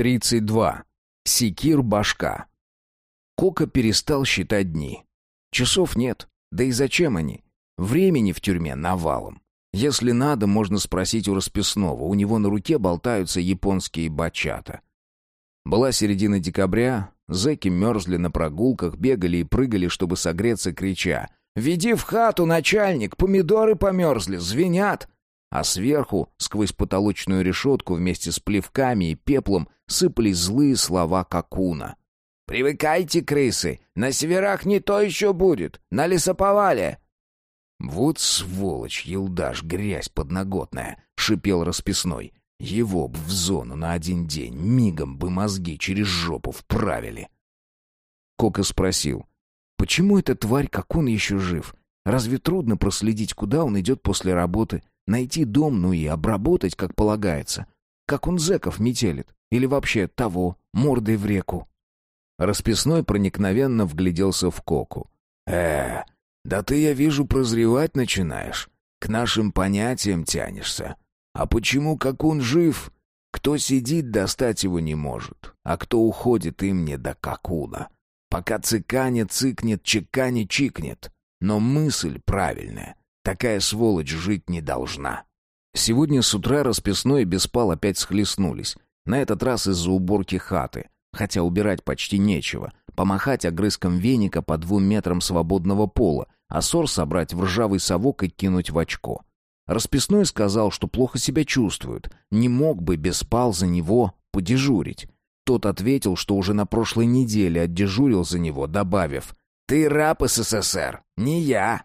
32. Секир-башка. Кока перестал считать дни. Часов нет, да и зачем они? Времени в тюрьме навалом. Если надо, можно спросить у расписного, у него на руке болтаются японские бачата. Была середина декабря, зэки мерзли на прогулках, бегали и прыгали, чтобы согреться, крича «Веди в хату, начальник, помидоры померзли, звенят!» А сверху, сквозь потолочную решетку вместе с плевками и пеплом, сыпались злые слова Какуна. «Привыкайте, крысы! На северах не то еще будет! На лесоповале!» «Вот сволочь, елдаш, грязь подноготная!» — шипел расписной. «Его б в зону на один день, мигом бы мозги через жопу вправили!» Кока спросил. «Почему эта тварь, как он, еще жив? Разве трудно проследить, куда он идет после работы? Найти дом, ну и обработать, как полагается? Как он зэков метелит? Или вообще того, мордой в реку?» Расписной проникновенно вгляделся в Коку. «Э, да ты, я вижу, прозревать начинаешь. К нашим понятиям тянешься. А почему, как он жив? Кто сидит, достать его не может, а кто уходит, им не до какуна. Пока цыканет, цыкнет, чеканит, чикнет. Но мысль правильная. Такая сволочь жить не должна. Сегодня с утра расписной и беспал опять схлестнулись. На этот раз из-за уборки хаты. Хотя убирать почти нечего. Помахать огрызком веника по двум метрам свободного пола, а сор собрать в ржавый совок и кинуть в очко. Расписной сказал, что плохо себя чувствует. Не мог бы беспал за него подежурить. Тот ответил, что уже на прошлой неделе отдежурил за него, добавив «Ты раб СССР, не я».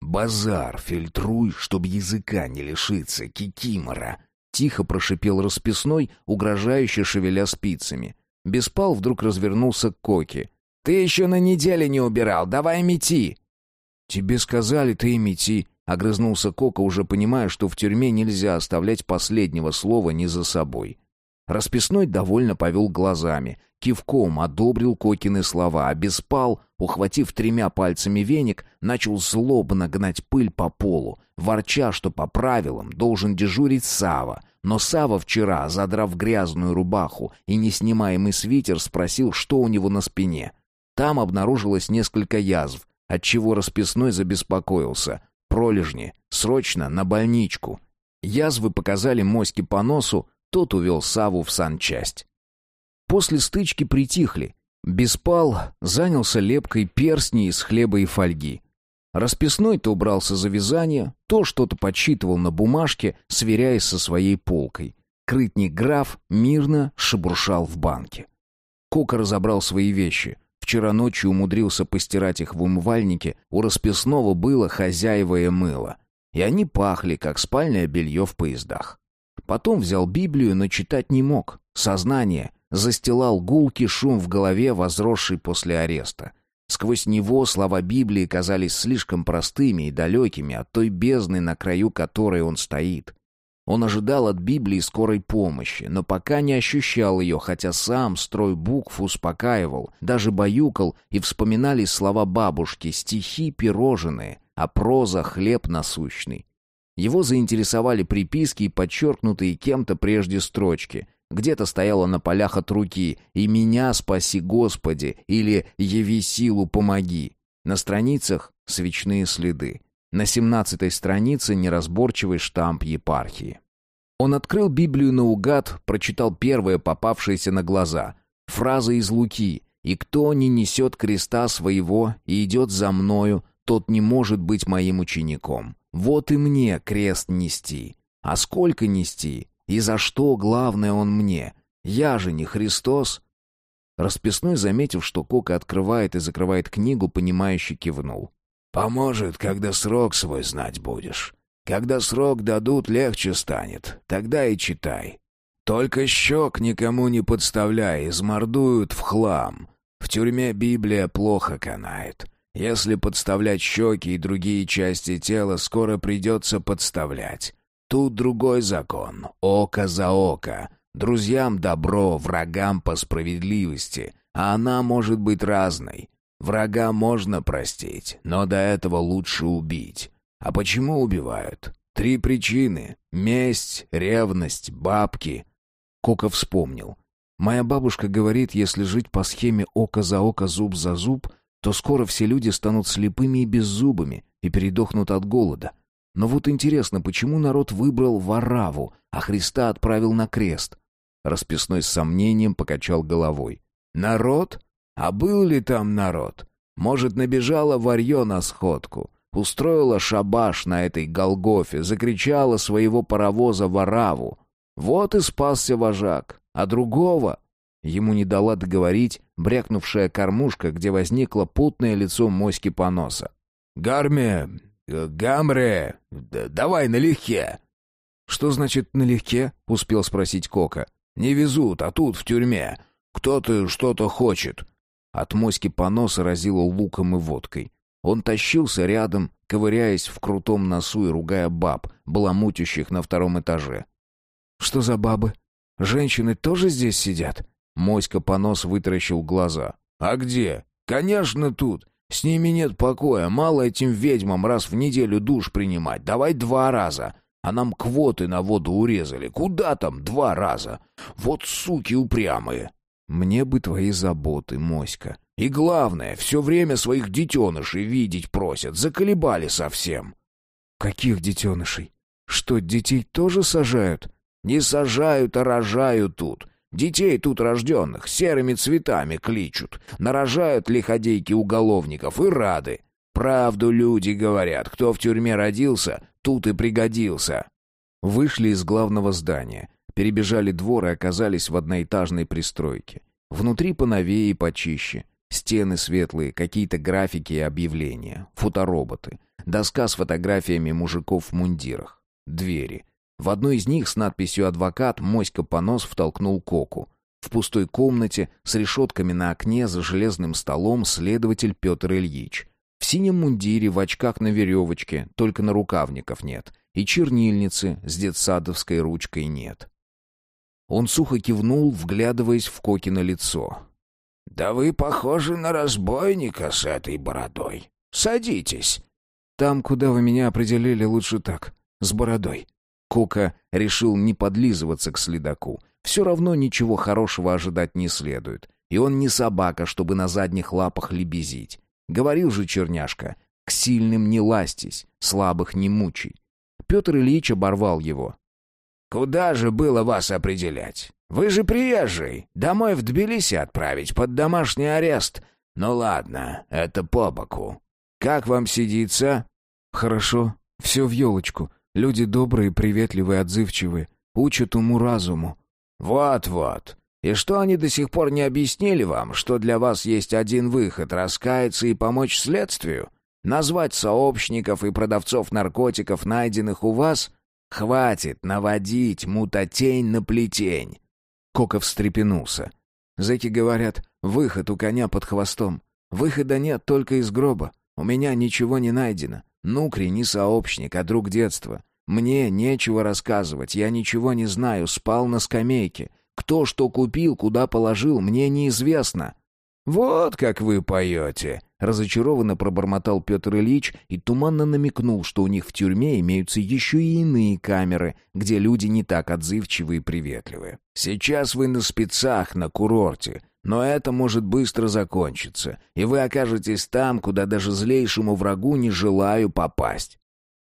«Базар фильтруй, чтоб языка не лишиться, кикимора!» Тихо прошипел расписной, угрожающе шевеля спицами. Беспал вдруг развернулся к Коке. «Ты еще на неделе не убирал, давай мети!» «Тебе сказали, ты и мети!» — огрызнулся Кока, уже понимая, что в тюрьме нельзя оставлять последнего слова не за собой. Расписной довольно повел глазами, кивком одобрил Кокины слова, а Беспал, ухватив тремя пальцами веник, начал злобно гнать пыль по полу, ворча, что по правилам должен дежурить Сава. Но Сава вчера, задрав грязную рубаху и неснимаемый свитер, спросил, что у него на спине. Там обнаружилось несколько язв, отчего расписной забеспокоился. Пролежни, срочно на больничку. Язвы показали моськи по носу, тот увел Саву в санчасть. После стычки притихли. Беспал занялся лепкой перстней из хлеба и фольги. Расписной то убрался за вязание, то что-то подсчитывал на бумажке, сверяясь со своей полкой. Крытник граф мирно шебуршал в банке. Кока разобрал свои вещи. Вчера ночью умудрился постирать их в умывальнике, у расписного было хозяевое мыло. И они пахли, как спальное белье в поездах. Потом взял Библию, но читать не мог. Сознание застилал гулкий шум в голове, возросший после ареста. Сквозь него слова Библии казались слишком простыми и далекими от той бездны, на краю которой он стоит. Он ожидал от Библии скорой помощи, но пока не ощущал ее, хотя сам строй букв успокаивал, даже баюкал, и вспоминались слова бабушки, стихи пирожные, а проза хлеб насущный. Его заинтересовали приписки и подчеркнутые кем-то прежде строчки. Где-то стояло на полях от руки «И меня спаси, Господи» или «Яви силу, помоги». На страницах свечные следы. На семнадцатой странице неразборчивый штамп епархии. Он открыл Библию наугад, прочитал первое попавшееся на глаза. Фраза из Луки «И кто не несет креста своего и идет за мною, тот не может быть моим учеником». Вот и мне крест нести. А сколько нести? И за что, главное, он мне? Я же не Христос. Расписной, заметив, что Кока открывает и закрывает книгу, понимающе кивнул. «Поможет, когда срок свой знать будешь. Когда срок дадут, легче станет. Тогда и читай. Только щек никому не подставляй, измордуют в хлам. В тюрьме Библия плохо канает. Если подставлять щеки и другие части тела, скоро придется подставлять. Тут другой закон. Око за око. Друзьям добро, врагам по справедливости. А она может быть разной. Врага можно простить, но до этого лучше убить. А почему убивают? Три причины. Месть, ревность, бабки. Кока вспомнил. Моя бабушка говорит, если жить по схеме око за око, зуб за зуб, то скоро все люди станут слепыми и беззубыми и передохнут от голода. Но вот интересно, почему народ выбрал Вараву, а Христа отправил на крест? Расписной с сомнением покачал головой. Народ? А был ли там народ? Может, набежала варьё на сходку, устроила шабаш на этой Голгофе, закричала своего паровоза Вараву. Вот и спасся вожак, а другого... Ему не дала договорить брякнувшая кормушка, где возникло путное лицо моськи поноса. «Гарме, гамре, давай налегке!» «Что значит налегке?» — успел спросить Кока. «Не везут, а тут в тюрьме. Кто-то что-то хочет». От моськи поноса разило луком и водкой. Он тащился рядом, ковыряясь в крутом носу и ругая баб, баламутящих на втором этаже. «Что за бабы? Женщины тоже здесь сидят?» Моська понос вытаращил глаза. «А где? Конечно, тут. С ними нет покоя. Мало этим ведьмам раз в неделю душ принимать. Давай два раза. А нам квоты на воду урезали. Куда там два раза? Вот суки упрямые. Мне бы твои заботы, Моська. И главное, все время своих детенышей видеть просят. Заколебали совсем. Каких детенышей? Что, детей тоже сажают? Не сажают, а рожают тут. Детей тут рожденных серыми цветами кличут. Нарожают лиходейки уголовников и рады. Правду люди говорят. Кто в тюрьме родился, тут и пригодился. Вышли из главного здания. Перебежали двор и оказались в одноэтажной пристройке. Внутри поновее и почище. Стены светлые, какие-то графики и объявления. Фотороботы. Доска с фотографиями мужиков в мундирах. Двери. В одной из них с надписью «Адвокат» Моська понос втолкнул Коку. В пустой комнате с решетками на окне за железным столом следователь Петр Ильич. В синем мундире, в очках на веревочке, только на рукавников нет. И чернильницы с детсадовской ручкой нет. Он сухо кивнул, вглядываясь в Кокино лицо. «Да вы похожи на разбойника с этой бородой. Садитесь». «Там, куда вы меня определили, лучше так, с бородой». Кока решил не подлизываться к следаку. Все равно ничего хорошего ожидать не следует. И он не собака, чтобы на задних лапах лебезить. Говорил же черняшка, к сильным не ластись, слабых не мучай. Петр Ильич оборвал его. «Куда же было вас определять? Вы же приезжий. Домой в Тбилиси отправить под домашний арест. Ну ладно, это по боку. Как вам сидится?» «Хорошо, все в елочку. Люди добрые, приветливые, отзывчивые. Учат уму-разуму». «Вот-вот. И что они до сих пор не объяснили вам, что для вас есть один выход — раскаяться и помочь следствию? Назвать сообщников и продавцов наркотиков, найденных у вас? Хватит наводить мутатень на плетень». Коков встрепенулся. Зэки говорят, выход у коня под хвостом. Выхода нет только из гроба. У меня ничего не найдено. Нукри не сообщник, а друг детства. Мне нечего рассказывать, я ничего не знаю, спал на скамейке. Кто что купил, куда положил, мне неизвестно». «Вот как вы поете!» — разочарованно пробормотал Петр Ильич и туманно намекнул, что у них в тюрьме имеются еще и иные камеры, где люди не так отзывчивы и приветливы. «Сейчас вы на спецах, на курорте, но это может быстро закончиться, и вы окажетесь там, куда даже злейшему врагу не желаю попасть».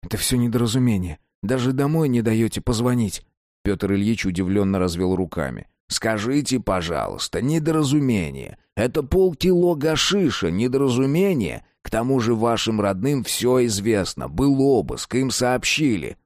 «Это все недоразумение. Даже домой не даете позвонить». Петр Ильич удивленно развел руками. «Скажите, пожалуйста, недоразумение. Это полкило гашиша, недоразумение. К тому же вашим родным все известно. Был обыск, им сообщили».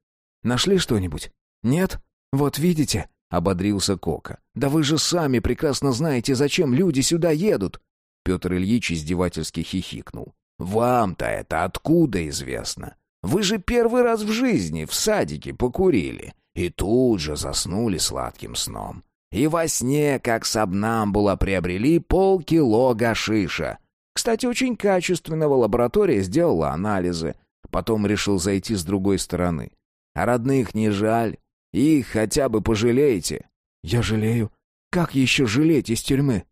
«Нашли что-нибудь?» «Нет? Вот видите?» — ободрился Кока. «Да вы же сами прекрасно знаете, зачем люди сюда едут!» Петр Ильич издевательски хихикнул. «Вам-то это откуда известно? Вы же первый раз в жизни в садике покурили и тут же заснули сладким сном. И во сне, как сабнамбула, приобрели полкило гашиша. Кстати, очень качественного лаборатория сделала анализы. Потом решил зайти с другой стороны. А родных не жаль. Их хотя бы пожалеете. Я жалею. Как еще жалеть из тюрьмы?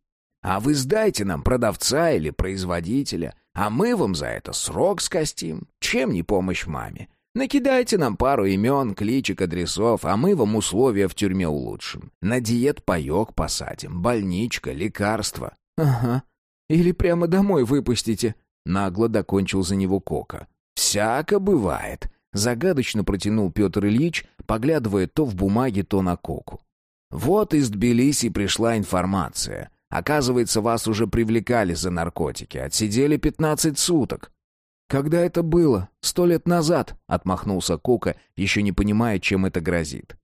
А вы сдайте нам продавца или производителя, а мы вам за это срок скостим. Чем не помощь маме? Накидайте нам пару имен, кличек, адресов, а мы вам условия в тюрьме улучшим. На диет паёк посадим, больничка, лекарства». «Ага. Или прямо домой выпустите», — нагло докончил за него Кока. «Всяко бывает», — загадочно протянул Петр Ильич, поглядывая то в бумаге, то на Коку. «Вот из Тбилиси пришла информация. Оказывается, вас уже привлекали за наркотики, отсидели пятнадцать суток». «Когда это было? Сто лет назад?» — отмахнулся Кока, еще не понимая, чем это грозит.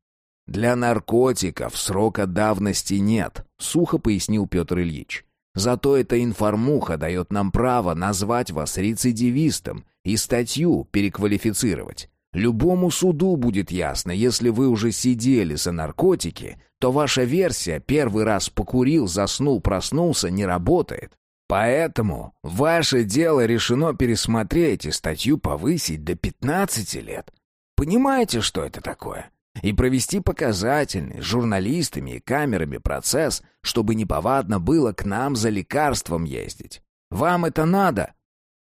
«Для наркотиков срока давности нет», — сухо пояснил Петр Ильич. «Зато эта информуха дает нам право назвать вас рецидивистом и статью переквалифицировать. Любому суду будет ясно, если вы уже сидели за наркотики, то ваша версия «первый раз покурил, заснул, проснулся» не работает. Поэтому ваше дело решено пересмотреть и статью повысить до 15 лет. Понимаете, что это такое? И провести показательный, с журналистами и камерами процесс, чтобы неповадно было к нам за лекарством ездить. Вам это надо?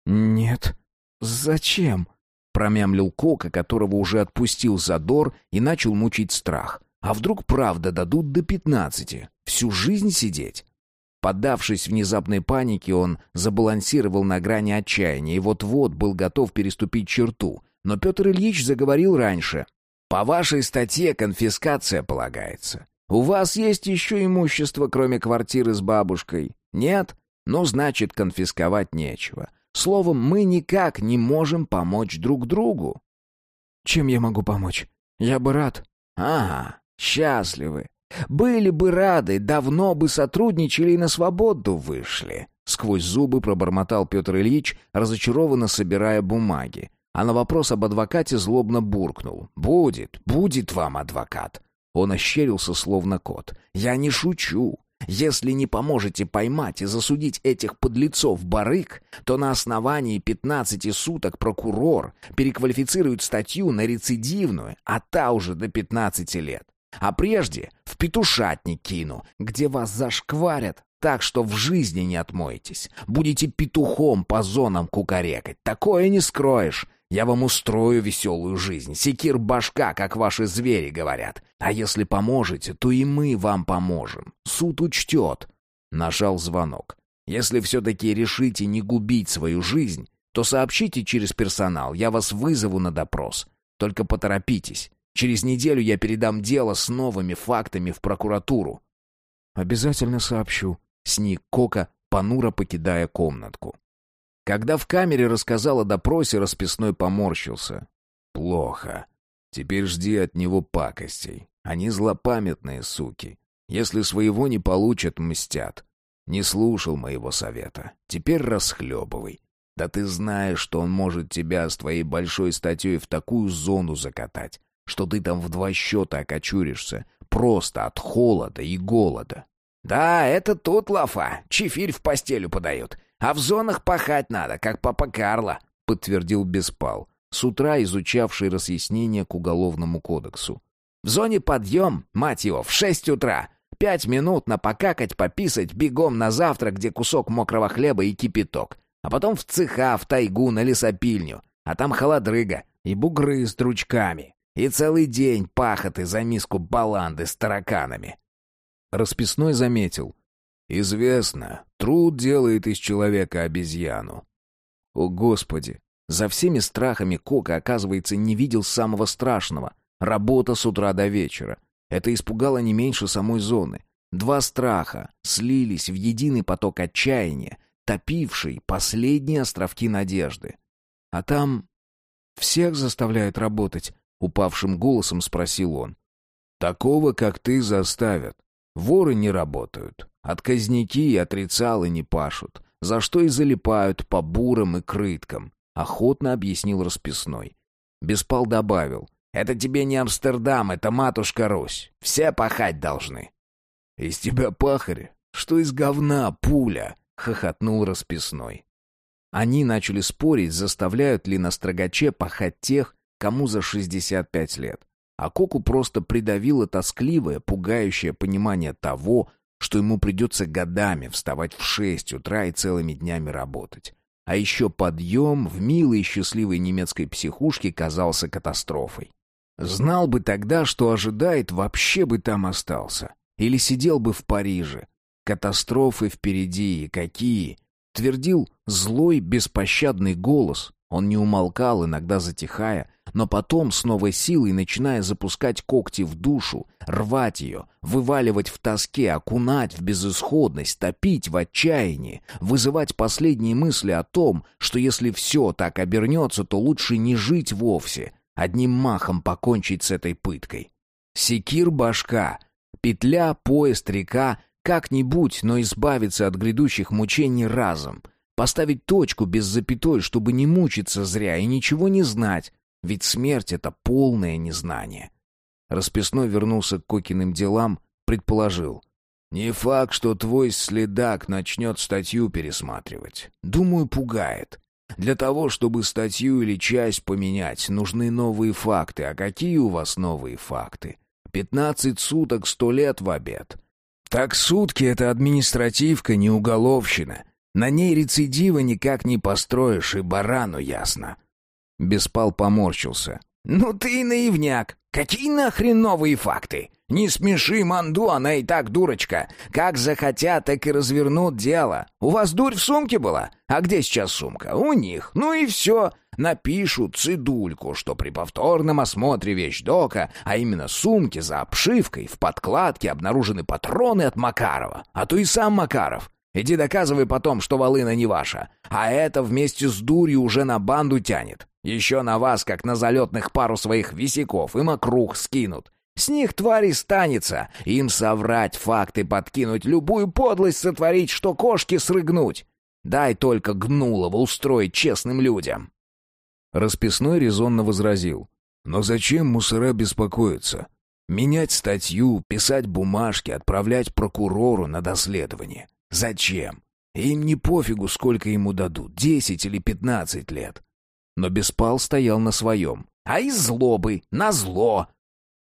Нет. Зачем? Промямлил Кока, которого уже отпустил задор и начал мучить страх. А вдруг правда дадут до пятнадцати? Всю жизнь сидеть? Поддавшись внезапной панике, он забалансировал на грани отчаяния и вот-вот был готов переступить черту. Но Петр Ильич заговорил раньше. «По вашей статье конфискация полагается. У вас есть еще имущество, кроме квартиры с бабушкой? Нет? Ну, значит, конфисковать нечего. Словом, мы никак не можем помочь друг другу». «Чем я могу помочь? Я бы рад». «Ага, счастливы. Были бы рады, давно бы сотрудничали и на свободу вышли. Сквозь зубы пробормотал Петр Ильич, разочарованно собирая бумаги. А на вопрос об адвокате злобно буркнул. «Будет, будет вам адвокат». Он ощерился, словно кот. «Я не шучу. Если не поможете поймать и засудить этих подлецов барык, то на основании 15 суток прокурор переквалифицирует статью на рецидивную, а та уже до 15 лет. А прежде в петушатник кину, где вас зашкварят, так что в жизни не отмоетесь. Будете петухом по зонам кукарекать. Такое не скроешь. Я вам устрою веселую жизнь. Секир башка, как ваши звери говорят. А если поможете, то и мы вам поможем. Суд учтет. Нажал звонок. Если все-таки решите не губить свою жизнь, то сообщите через персонал. Я вас вызову на допрос. Только поторопитесь. Через неделю я передам дело с новыми фактами в прокуратуру. Обязательно сообщу, сник Кока, понуро покидая комнатку. Когда в камере рассказал о допросе, расписной поморщился. Плохо. Теперь жди от него пакостей. Они злопамятные суки. Если своего не получат, мстят. Не слушал моего совета. Теперь расхлебывай. Да ты знаешь, что он может тебя с твоей большой статьей в такую зону закатать, что ты там в два счета окочуришься, просто от холода и голода. Да, это тут лафа, чефирь в постелю подают, а в зонах пахать надо, как папа Карло, подтвердил Беспал, с утра изучавший разъяснения к уголовному кодексу. В зоне подъем, мать его, в шесть утра. Пять минут на покакать, пописать, бегом на завтрак, где кусок мокрого хлеба и кипяток. А потом в цеха, в тайгу, на лесопильню. А там холодрыга и бугры с тручками. И целый день пахоты за миску баланды с тараканами. Расписной заметил. Известно, труд делает из человека обезьяну. О, Господи! За всеми страхами Кока, оказывается, не видел самого страшного. Работа с утра до вечера. Это испугало не меньше самой зоны. Два страха слились в единый поток отчаяния, топивший последние островки надежды. А там всех заставляют работать, упавшим голосом спросил он. Такого, как ты, заставят. Воры не работают, отказники и отрицалы не пашут, за что и залипают по бурам и крыткам, охотно объяснил расписной. Беспал добавил: "Это тебе не Амстердам, это матушка Русь. Все пахать должны". "Из тебя пахарь, что из говна пуля", хохотнул расписной. Они начали спорить, заставляют ли на строгаче пахать тех, кому за 65 лет. А Коку просто придавило тоскливое, пугающее понимание того, что ему придется годами вставать в 6 утра и целыми днями работать. А еще подъем в милой и счастливой немецкой психушке казался катастрофой. Знал бы тогда, что ожидает, вообще бы там остался. Или сидел бы в Париже. Катастрофы впереди, и какие! Твердил злой, беспощадный голос. Он не умолкал, иногда затихая, но потом с новой силой начиная запускать когти в душу, рвать ее, вываливать в тоске, окунать в безысходность, топить в отчаянии, вызывать последние мысли о том, что если все так обернется, то лучше не жить вовсе, одним махом покончить с этой пыткой. Секир башка, петля, поезд, река, как-нибудь, но избавиться от грядущих мучений разом, поставить точку без запятой, чтобы не мучиться зря и ничего не знать, ведь смерть — это полное незнание. Расписной вернулся к Кокиным делам, предположил. «Не факт, что твой следак начнет статью пересматривать. Думаю, пугает. Для того, чтобы статью или часть поменять, нужны новые факты. А какие у вас новые факты? Пятнадцать суток, сто лет в обед. Так сутки — это административка, не уголовщина. На ней рецидива никак не построишь, и барану ясно. Беспал поморщился. «Ну ты наивняк! Какие нахрен новые факты? Не смеши Манду, она и так дурочка. Как захотят, так и развернут дело. У вас дурь в сумке была? А где сейчас сумка? У них. Ну и все. Напишут цидульку, что при повторном осмотре вещдока, а именно сумки за обшивкой, в подкладке обнаружены патроны от Макарова. А то и сам Макаров. Иди доказывай потом, что волына не ваша. А это вместе с дурью уже на банду тянет. Еще на вас, как на залетных пару своих висяков, им округ скинут. С них твари станется. Им соврать, факты подкинуть, любую подлость сотворить, что кошки срыгнуть. Дай только Гнулова устроить честным людям. Расписной резонно возразил. Но зачем мусора беспокоиться? Менять статью, писать бумажки, отправлять прокурору на доследование. Зачем? Им не пофигу, сколько ему дадут, десять или пятнадцать лет. Но Беспал стоял на своем. А из злобы, на зло.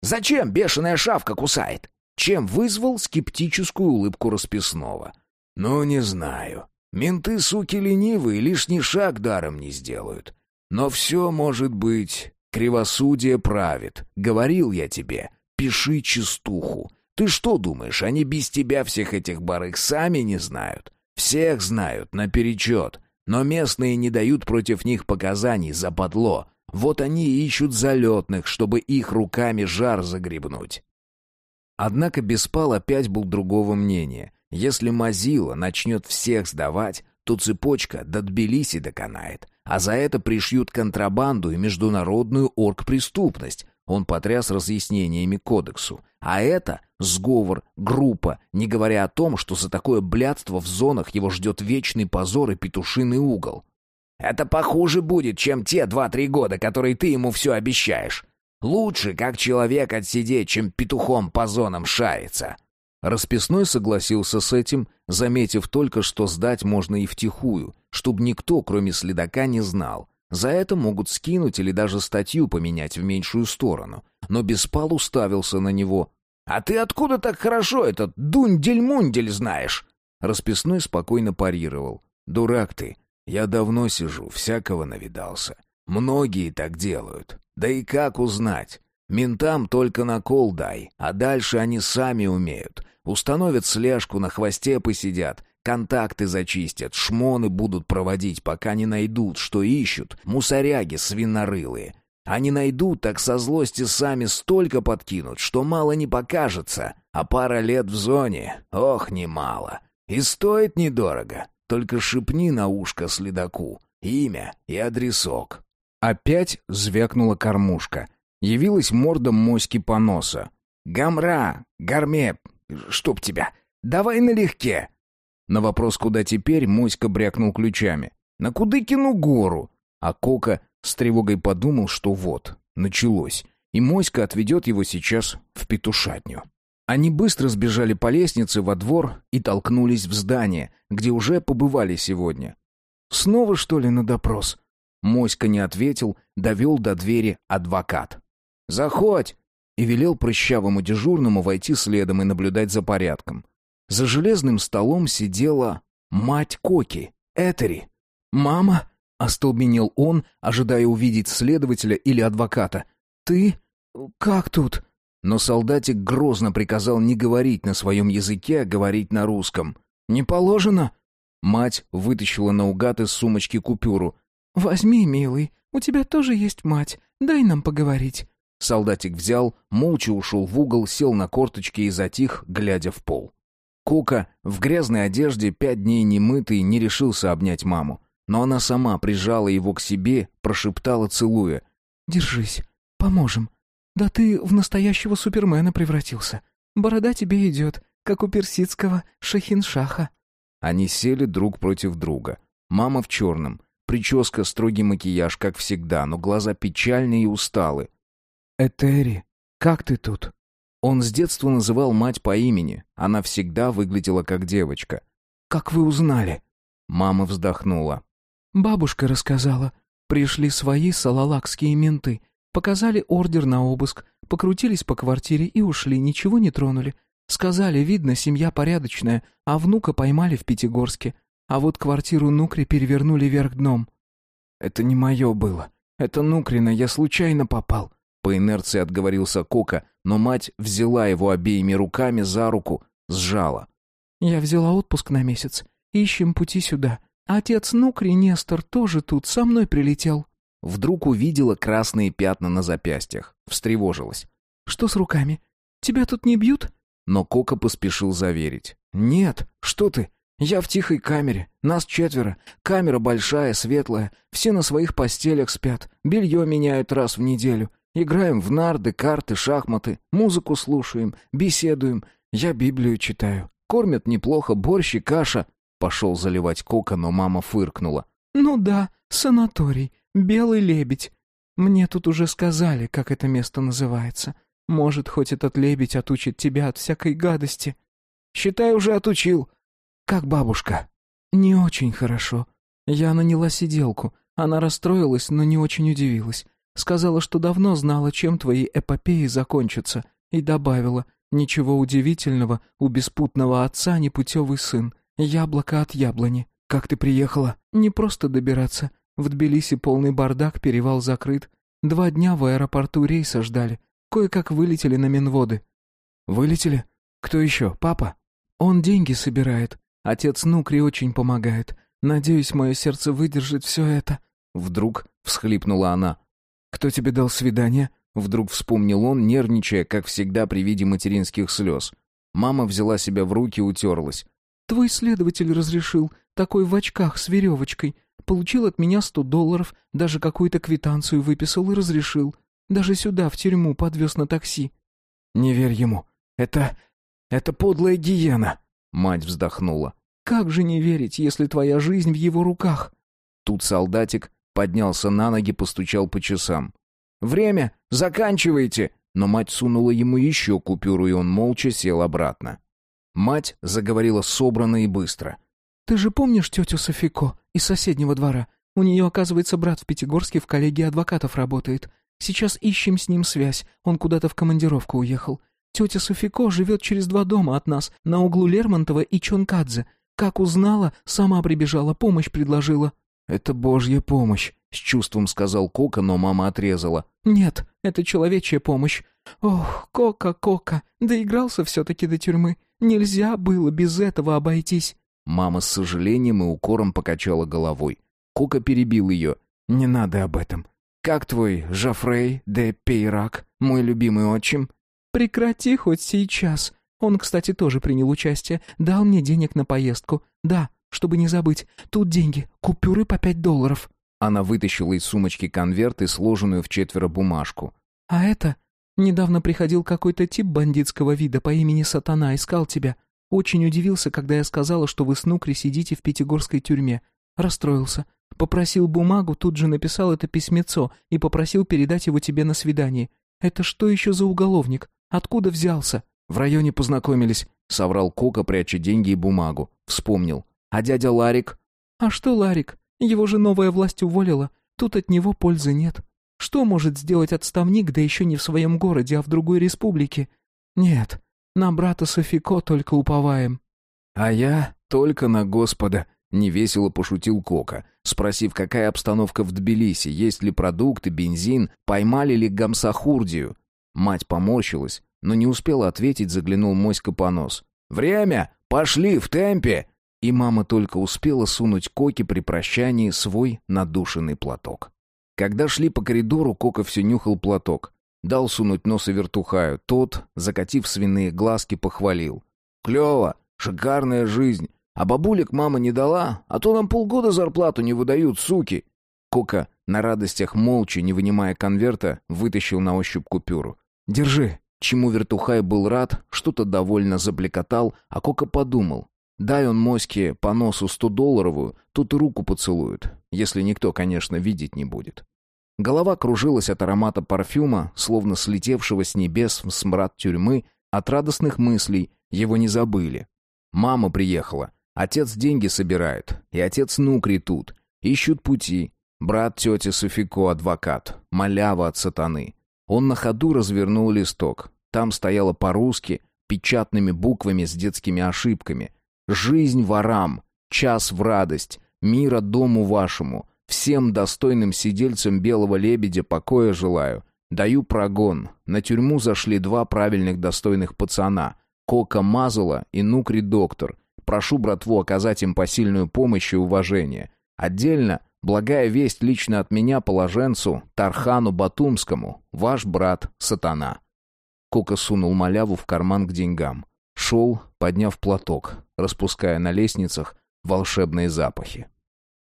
Зачем бешеная шавка кусает? Чем вызвал скептическую улыбку расписного. Ну, не знаю. Менты, суки, ленивые, лишний шаг даром не сделают. Но все может быть. Кривосудие правит. Говорил я тебе, пиши чистуху. Ты что думаешь, они без тебя всех этих барыг сами не знают? Всех знают, наперечет. Но местные не дают против них показаний, западло. Вот они и ищут залетных, чтобы их руками жар загребнуть. Однако Беспал опять был другого мнения. Если Мазила начнет всех сдавать, то цепочка до Тбилиси доконает. А за это пришьют контрабанду и международную оргпреступность. Он потряс разъяснениями кодексу. А это сговор, группа, не говоря о том, что за такое блядство в зонах его ждет вечный позор и петушиный угол. «Это похуже будет, чем те два-три года, которые ты ему все обещаешь. Лучше, как человек отсидеть, чем петухом по зонам шариться». Расписной согласился с этим, заметив только, что сдать можно и втихую, чтобы никто, кроме следака, не знал. За это могут скинуть или даже статью поменять в меньшую сторону. Но Беспал уставился на него. «А ты откуда так хорошо этот дундель-мундель знаешь?» Расписной спокойно парировал. «Дурак ты. Я давно сижу, всякого навидался. Многие так делают. Да и как узнать? Ментам только накол дай, а дальше они сами умеют. Установят слежку, на хвосте посидят, Контакты зачистят, шмоны будут проводить, пока не найдут, что ищут, мусоряги свинорылые. Не найдут, так со злости сами столько подкинут, что мало не покажется. А пара лет в зоне, ох, немало. И стоит недорого. Только шепни на ушко следаку. Имя и адресок. Опять звякнула кормушка. Явилась морда моськи поноса. «Гамра! Гарме! Чтоб тебя! Давай налегке!» На вопрос «Куда теперь?» Моська брякнул ключами. «На Кудыкину гору!» А Кока с тревогой подумал, что вот, началось, и Моська отведет его сейчас в петушатню. Они быстро сбежали по лестнице во двор и толкнулись в здание, где уже побывали сегодня. «Снова, что ли, на допрос?» Моська не ответил, довел до двери адвокат. «Заходь!» и велел прыщавому дежурному войти следом и наблюдать за порядком. За железным столом сидела мать Коки, Этери. «Мама?» — остолбенел он, ожидая увидеть следователя или адвоката. «Ты? Как тут?» Но солдатик грозно приказал не говорить на своем языке, а говорить на русском. «Не положено?» Мать вытащила наугад из сумочки купюру. «Возьми, милый, у тебя тоже есть мать. Дай нам поговорить». Солдатик взял, молча ушел в угол, сел на корточки и затих, глядя в пол. Кока в грязной одежде, пять дней немытый, не решился обнять маму. Но она сама прижала его к себе, прошептала, целуя. «Держись, поможем. Да ты в настоящего супермена превратился. Борода тебе идет, как у персидского шахиншаха». Они сели друг против друга. Мама в черном, прическа, строгий макияж, как всегда, но глаза печальные и усталы. «Этери, как ты тут?» Он с детства называл мать по имени. Она всегда выглядела как девочка. «Как вы узнали?» Мама вздохнула. «Бабушка рассказала. Пришли свои салалакские менты. Показали ордер на обыск, покрутились по квартире и ушли, ничего не тронули. Сказали, видно, семья порядочная, а внука поймали в Пятигорске. А вот квартиру Нукри перевернули вверх дном. «Это не мое было. Это Нукрина, я случайно попал». По инерции отговорился Кока, но мать взяла его обеими руками за руку, сжала. «Я взяла отпуск на месяц. Ищем пути сюда. Отец Нукри, Нестор, тоже тут, со мной прилетел». Вдруг увидела красные пятна на запястьях. Встревожилась. «Что с руками? Тебя тут не бьют?» Но Кока поспешил заверить. «Нет, что ты? Я в тихой камере. Нас четверо. Камера большая, светлая. Все на своих постелях спят. Белье меняют раз в неделю. Играем в нарды, карты, шахматы. Музыку слушаем, беседуем. Я Библию читаю. Кормят неплохо, борщ и каша». Пошел заливать Кока, но мама фыркнула. «Ну да, санаторий. Белый лебедь. Мне тут уже сказали, как это место называется. Может, хоть этот лебедь отучит тебя от всякой гадости. Считай, уже отучил. Как бабушка? Не очень хорошо. Я наняла сиделку. Она расстроилась, но не очень удивилась. Сказала, что давно знала, чем твои эпопеи закончатся. И добавила, ничего удивительного, у беспутного отца непутевый сын. Яблоко от яблони. Как ты приехала? Не просто добираться. В Тбилиси полный бардак, перевал закрыт. Два дня в аэропорту рейса ждали. Кое-как вылетели на Минводы. Вылетели? Кто еще? Папа? Он деньги собирает. Отец Нукри очень помогает. Надеюсь, мое сердце выдержит все это. Вдруг всхлипнула она. Кто тебе дал свидание? Вдруг вспомнил он, нервничая, как всегда при виде материнских слез. Мама взяла себя в руки, утерлась. «Твой следователь разрешил, такой в очках с веревочкой. Получил от меня сто долларов, даже какую-то квитанцию выписал и разрешил. Даже сюда, в тюрьму, подвез на такси». «Не верь ему. Это... это подлая гиена!» Мать вздохнула. «Как же не верить, если твоя жизнь в его руках?» Тут солдатик поднялся на ноги, постучал по часам. «Время! Заканчивайте!» Но мать сунула ему еще купюру, и он молча сел обратно. Мать заговорила собранно и быстро. «Ты же помнишь тетю Софико из соседнего двора? У нее, оказывается, брат в Пятигорске в коллегии адвокатов работает. Сейчас ищем с ним связь. Он куда-то в командировку уехал. Тетя Софико живет через два дома от нас, на углу Лермонтова и Чонкадзе. Как узнала, сама прибежала, помощь предложила». «Это божья помощь», — с чувством сказал Кока, но мама отрезала. «Нет, это человечья помощь. Ох, Кока, Кока, доигрался все-таки до тюрьмы. Нельзя было без этого обойтись». Мама с сожалением и укором покачала головой. Кока перебил ее. «Не надо об этом. Как твой Жафрей де Пейрак, мой любимый отчим?» «Прекрати хоть сейчас. Он, кстати, тоже принял участие. Дал мне денег на поездку. Да, чтобы не забыть. Тут деньги, купюры по пять долларов». Она вытащила из сумочки конверт и сложенную в четверо бумажку. «А это? Недавно приходил какой-то тип бандитского вида по имени Сатана, искал тебя. Очень удивился, когда я сказала, что вы с Нукри сидите в пятигорской тюрьме. Расстроился. Попросил бумагу, тут же написал это письмецо и попросил передать его тебе на свидание. Это что еще за уголовник? Откуда взялся? В районе познакомились, соврал Кока, пряча деньги и бумагу. Вспомнил. А дядя Ларик? А что Ларик? Его же новая власть уволила. Тут от него пользы нет. Что может сделать отставник, да еще не в своем городе, а в другой республике? Нет, на брата Софико только уповаем. А я только на Господа, Невесело пошутил Кока, спросив, какая обстановка в Тбилиси, есть ли продукты, бензин, поймали ли гамсахурдию. Мать поморщилась, но не успела ответить, заглянул Моська по нос. «Время! Пошли, в темпе!» И мама только успела сунуть Коке при прощании свой надушенный платок. Когда шли по коридору, Кока все нюхал платок. Дал сунуть нос и вертухаю. Тот, закатив свиные глазки, похвалил. «Клево! Шикарная жизнь! А бабулек мама не дала, а то нам полгода зарплату не выдают, суки!» Кока на радостях молча, не вынимая конверта, вытащил на ощупь купюру. «Держи!» Чему вертухай был рад, что-то довольно заблекотал, а Кока подумал. Дай он моське по носу сто-долларовую, тут и руку поцелуют, если никто, конечно, видеть не будет. Голова кружилась от аромата парфюма, словно слетевшего с небес в смрад тюрьмы, от радостных мыслей, его не забыли. Мама приехала, отец деньги собирает, и отец Нукри тут. Ищут пути. Брат тети Софико, адвокат, малява от сатаны. Он на ходу развернул листок. Там стояло по-русски, печатными буквами с детскими ошибками. «Жизнь ворам, час в радость, мира дому вашему, всем достойным сидельцам белого лебедя покоя желаю. Даю прогон. На тюрьму зашли два правильных достойных пацана. Кока Мазала и Нукри Доктор. Прошу братву оказать им посильную помощь и уважение. Отдельно Благая весть лично от меня положенцу Тархану Батумскому, ваш брат Сатана». Кока сунул маляву в карман к деньгам. Шел, подняв платок, распуская на лестницах волшебные запахи.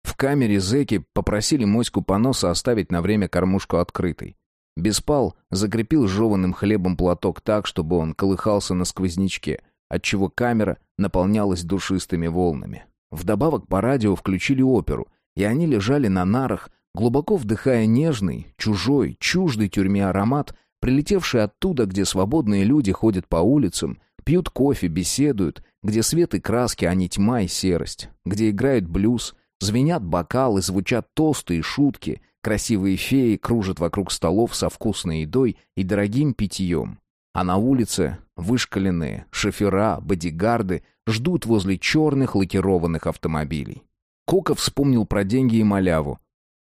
В камере зэки попросили моську поноса оставить на время кормушку открытой. Беспал закрепил жеванным хлебом платок так, чтобы он колыхался на сквознячке, отчего камера наполнялась душистыми волнами. Вдобавок по радио включили оперу, и они лежали на нарах, глубоко вдыхая нежный, чужой, чуждый тюрьме аромат, прилетевший оттуда, где свободные люди ходят по улицам, пьют кофе, беседуют, где свет и краски, а не тьма и серость, где играет блюз, звенят бокалы, звучат тосты и шутки, красивые феи кружат вокруг столов со вкусной едой и дорогим питьем. А на улице вышкаленные шофера, бодигарды ждут возле черных лакированных автомобилей. Кока вспомнил про деньги и маляву.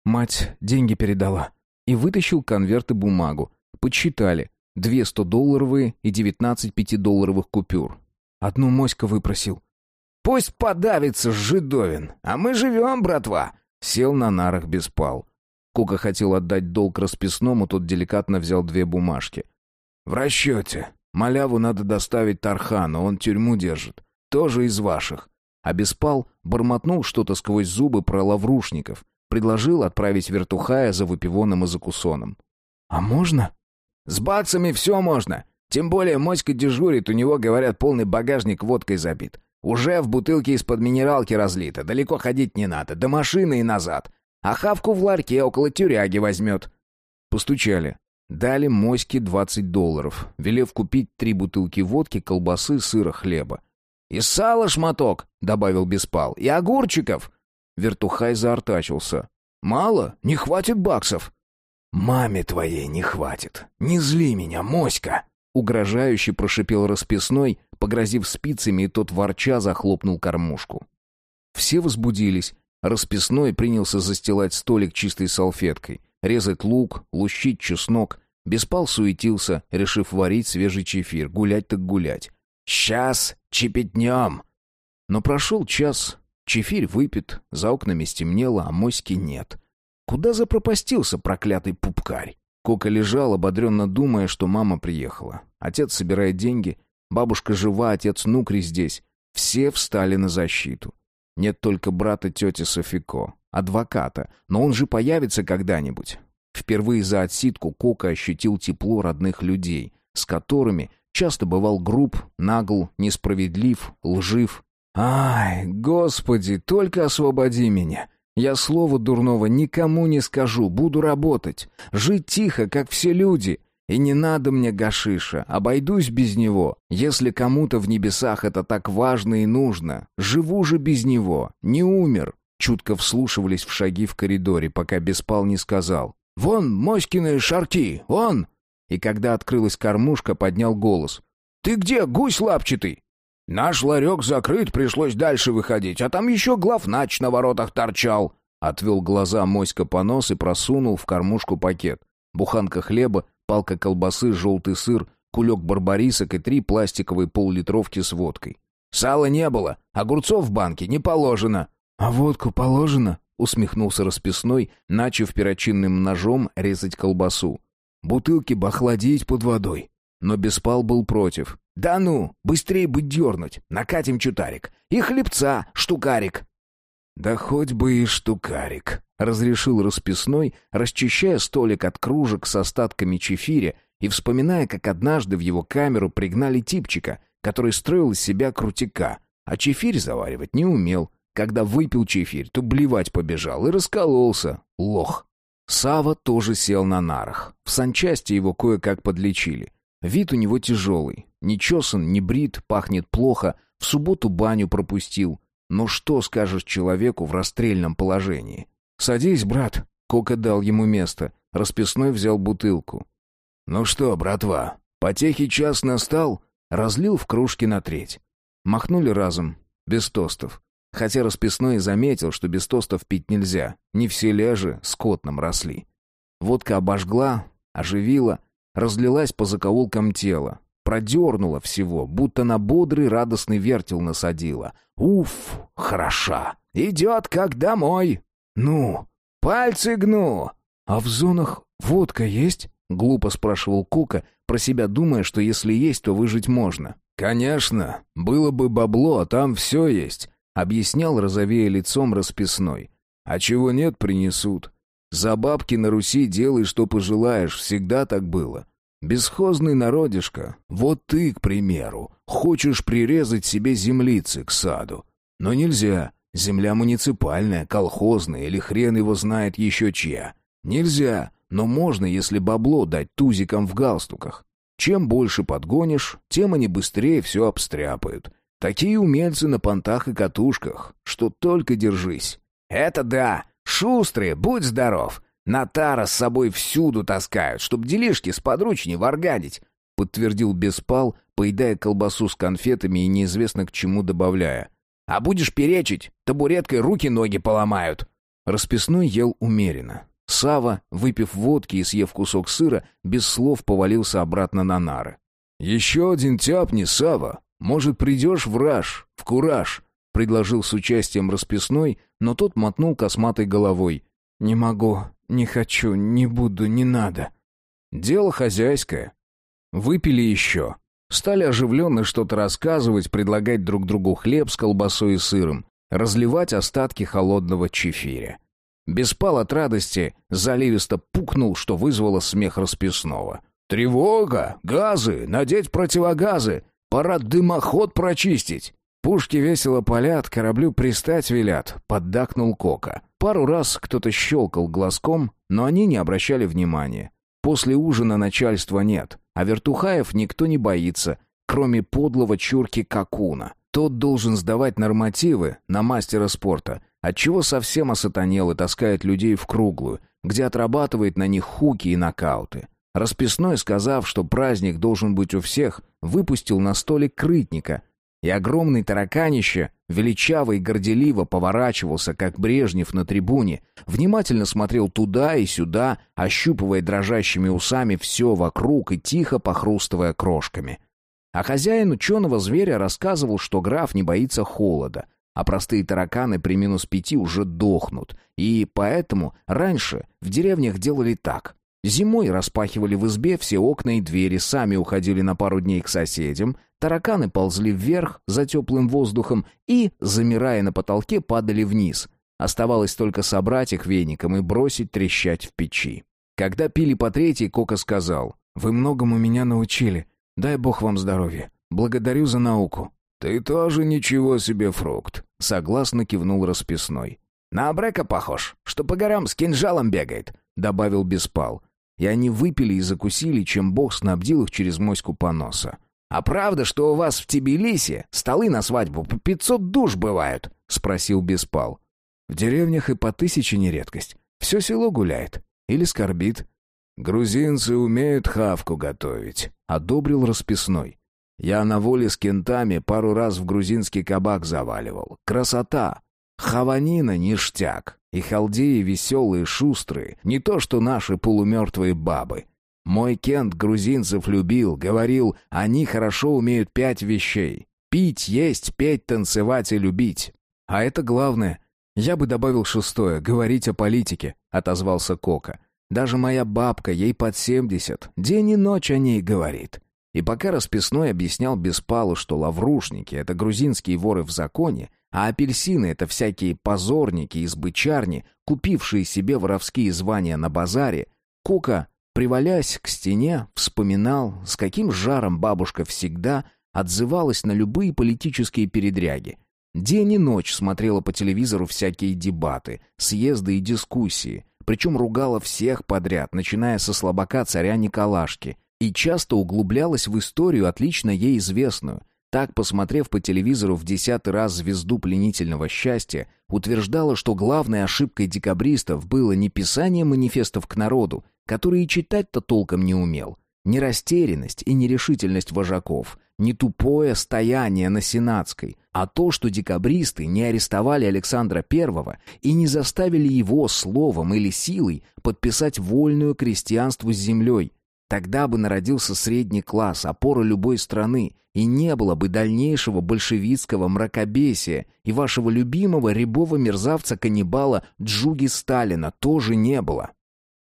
Мать деньги передала. И вытащил конверт и бумагу. Подсчитали. Две сто-долларовые и девятнадцать пятидолларовых купюр. Одну моська выпросил. «Пусть подавится, жидовин, а мы живем, братва!» Сел на нарах без пал. Кока хотел отдать долг расписному, тот деликатно взял две бумажки. «В расчете. Маляву надо доставить Тархану, он тюрьму держит. Тоже из ваших. А Беспал бормотнул что-то сквозь зубы про лаврушников, предложил отправить вертухая за выпивоном и закусоном. «А можно?» «С баксами все можно. Тем более моська дежурит, у него, говорят, полный багажник водкой забит. Уже в бутылке из-под минералки разлито, далеко ходить не надо, до машины и назад. А хавку в ларьке около тюряги возьмет». Постучали. Дали моське двадцать долларов, велев купить три бутылки водки, колбасы, сыра, хлеба. «И сало шматок», — добавил Беспал, — «и огурчиков». Вертухай заортачился. «Мало? Не хватит баксов». «Маме твоей не хватит. Не зли меня, моська!» Угрожающе прошипел расписной, погрозив спицами, и тот ворча захлопнул кормушку. Все возбудились. Расписной принялся застилать столик чистой салфеткой, резать лук, лущить чеснок. Беспал суетился, решив варить свежий чефир, гулять так гулять. «Сейчас чепетнем!» Но прошел час, чефирь выпит, за окнами стемнело, а моськи нет. Куда запропастился проклятый пупкарь? Кока лежал, ободренно думая, что мама приехала. Отец собирает деньги, бабушка жива, отец Нукри здесь. Все встали на защиту. Нет только брата тети Софико, адвоката, но он же появится когда-нибудь. Впервые за отсидку Кока ощутил тепло родных людей, с которыми Часто бывал груб, нагл, несправедлив, лжив. «Ай, Господи, только освободи меня!» Я слова дурного никому не скажу, буду работать, жить тихо, как все люди. И не надо мне гашиша, обойдусь без него. Если кому-то в небесах это так важно и нужно, живу же без него, не умер. Чутко вслушивались в шаги в коридоре, пока Беспал не сказал. «Вон Моськины шарки, вон!» и когда открылась кормушка, поднял голос. «Ты где, гусь лапчатый?» Наш ларек закрыт, пришлось дальше выходить, а там еще главнач на воротах торчал». Отвел глаза моська по нос и просунул в кормушку пакет. Буханка хлеба, палка колбасы, желтый сыр, кулек барбарисок и три пластиковые поллитровки с водкой. «Сала не было, огурцов в банке не положено». «А водку положено?» — усмехнулся расписной, начав перочинным ножом резать колбасу. «Бутылки бы под водой». Но Беспал был против. «Да ну, быстрее бы дернуть, накатим чутарик. И хлебца, штукарик». «Да хоть бы и штукарик», — разрешил расписной, расчищая столик от кружек с остатками чефиря и вспоминая, как однажды в его камеру пригнали типчика, который строил из себя крутика, а чефирь заваривать не умел. Когда выпил чефирь, то блевать побежал и раскололся. Лох. Сава тоже сел на нарах. В санчасти его кое-как подлечили. Вид у него тяжелый. Не чесан, не брит, пахнет плохо. В субботу баню пропустил. Но что скажешь человеку в расстрельном положении? «Садись, брат». Кока дал ему место. Расписной взял бутылку. «Ну что, братва, потехи час настал?» Разлил в кружке на треть. Махнули разом, без тостов. Хотя расписной заметил, что без тостов пить нельзя. Не все селе скотном росли. Водка обожгла, оживила, разлилась по закоулкам тела. Продернула всего, будто на бодрый радостный вертел насадила. Уф, хороша. Идет как домой. Ну, пальцы гну. А в зонах водка есть? Глупо спрашивал Кука, про себя думая, что если есть, то выжить можно. «Конечно, было бы бабло, а там все есть», — объяснял розовея лицом расписной. «А чего нет, принесут. За бабки на Руси делай, что пожелаешь, всегда так было. Бесхозный народишко, вот ты, к примеру, хочешь прирезать себе землицы к саду. Но нельзя, земля муниципальная, колхозная или хрен его знает еще чья. Нельзя, но можно, если бабло дать тузикам в галстуках. Чем больше подгонишь, тем они быстрее все обстряпают. Такие умельцы на понтах и катушках, что только держись. Это да, шустрые, будь здоров. Натара с собой всюду таскают, чтоб делишки с подручней варганить, подтвердил Беспал, поедая колбасу с конфетами и неизвестно к чему добавляя. А будешь перечить, табуреткой руки-ноги поломают. Расписной ел умеренно, Сава, выпив водки и съев кусок сыра, без слов повалился обратно на нары. «Еще один тяпни, Сава. Может, придешь в раж, в кураж?» — предложил с участием расписной, но тот мотнул косматой головой. «Не могу, не хочу, не буду, не надо». «Дело хозяйское». Выпили еще. Стали оживленно что-то рассказывать, предлагать друг другу хлеб с колбасой и сыром, разливать остатки холодного чефиря. Беспал от радости, заливисто пукнул, что вызвало смех расписного. «Тревога! Газы! Надеть противогазы! Пора дымоход прочистить!» «Пушки весело палят, кораблю пристать велят», — поддакнул Кока. Пару раз кто-то щелкал глазком, но они не обращали внимания. После ужина начальства нет, а вертухаев никто не боится, кроме подлого чурки Какуна. Тот должен сдавать нормативы на мастера спорта — Отчего совсем осатанел и таскает людей в круглую, где отрабатывает на них хуки и нокауты. Расписной, сказав, что праздник должен быть у всех, выпустил на столик крытника, и огромный тараканище величаво и горделиво поворачивался, как Брежнев на трибуне, внимательно смотрел туда и сюда, ощупывая дрожащими усами все вокруг и тихо похрустывая крошками. А хозяин ученого зверя рассказывал, что граф не боится холода, а простые тараканы при минус пяти уже дохнут. И поэтому раньше в деревнях делали так. Зимой распахивали в избе все окна и двери, сами уходили на пару дней к соседям, тараканы ползли вверх за теплым воздухом и, замирая на потолке, падали вниз. Оставалось только собрать их веником и бросить трещать в печи. Когда пили по третьей, Кока сказал, «Вы многому меня научили. Дай бог вам здоровья. Благодарю за науку». «Ты тоже ничего себе фрукт», — согласно кивнул расписной. «На Абрека похож, что по горам с кинжалом бегает», — добавил Беспал. И они выпили и закусили, чем бог снабдил их через моську поноса. «А правда, что у вас в Тбилиси столы на свадьбу по пятьсот душ бывают?» — спросил Беспал. «В деревнях и по тысяче не редкость. Все село гуляет. Или скорбит». «Грузинцы умеют хавку готовить», — одобрил расписной. Я на воле с кентами пару раз в грузинский кабак заваливал. Красота! Хаванина ништяк. И халдеи веселые, шустрые, не то что наши полумертвые бабы. Мой кент грузинцев любил, говорил, они хорошо умеют пять вещей. Пить, есть, петь, танцевать и любить. А это главное. Я бы добавил шестое, говорить о политике, отозвался Кока. Даже моя бабка, ей под семьдесят, день и ночь о ней говорит. И пока расписной объяснял Беспалу, что лаврушники — это грузинские воры в законе, а апельсины — это всякие позорники из бычарни, купившие себе воровские звания на базаре, Кука, привалясь к стене, вспоминал, с каким жаром бабушка всегда отзывалась на любые политические передряги. День и ночь смотрела по телевизору всякие дебаты, съезды и дискуссии, причем ругала всех подряд, начиная со слабака царя Николашки, и часто углублялась в историю, отлично ей известную. Так, посмотрев по телевизору в десятый раз звезду пленительного счастья, утверждала, что главной ошибкой декабристов было не писание манифестов к народу, который и читать-то толком не умел, не растерянность и нерешительность вожаков, не тупое стояние на Сенатской, а то, что декабристы не арестовали Александра Первого и не заставили его словом или силой подписать вольную крестьянству с землей, Тогда бы народился средний класс, опора любой страны, и не было бы дальнейшего большевистского мракобесия, и вашего любимого рябого мерзавца-каннибала Джуги Сталина тоже не было.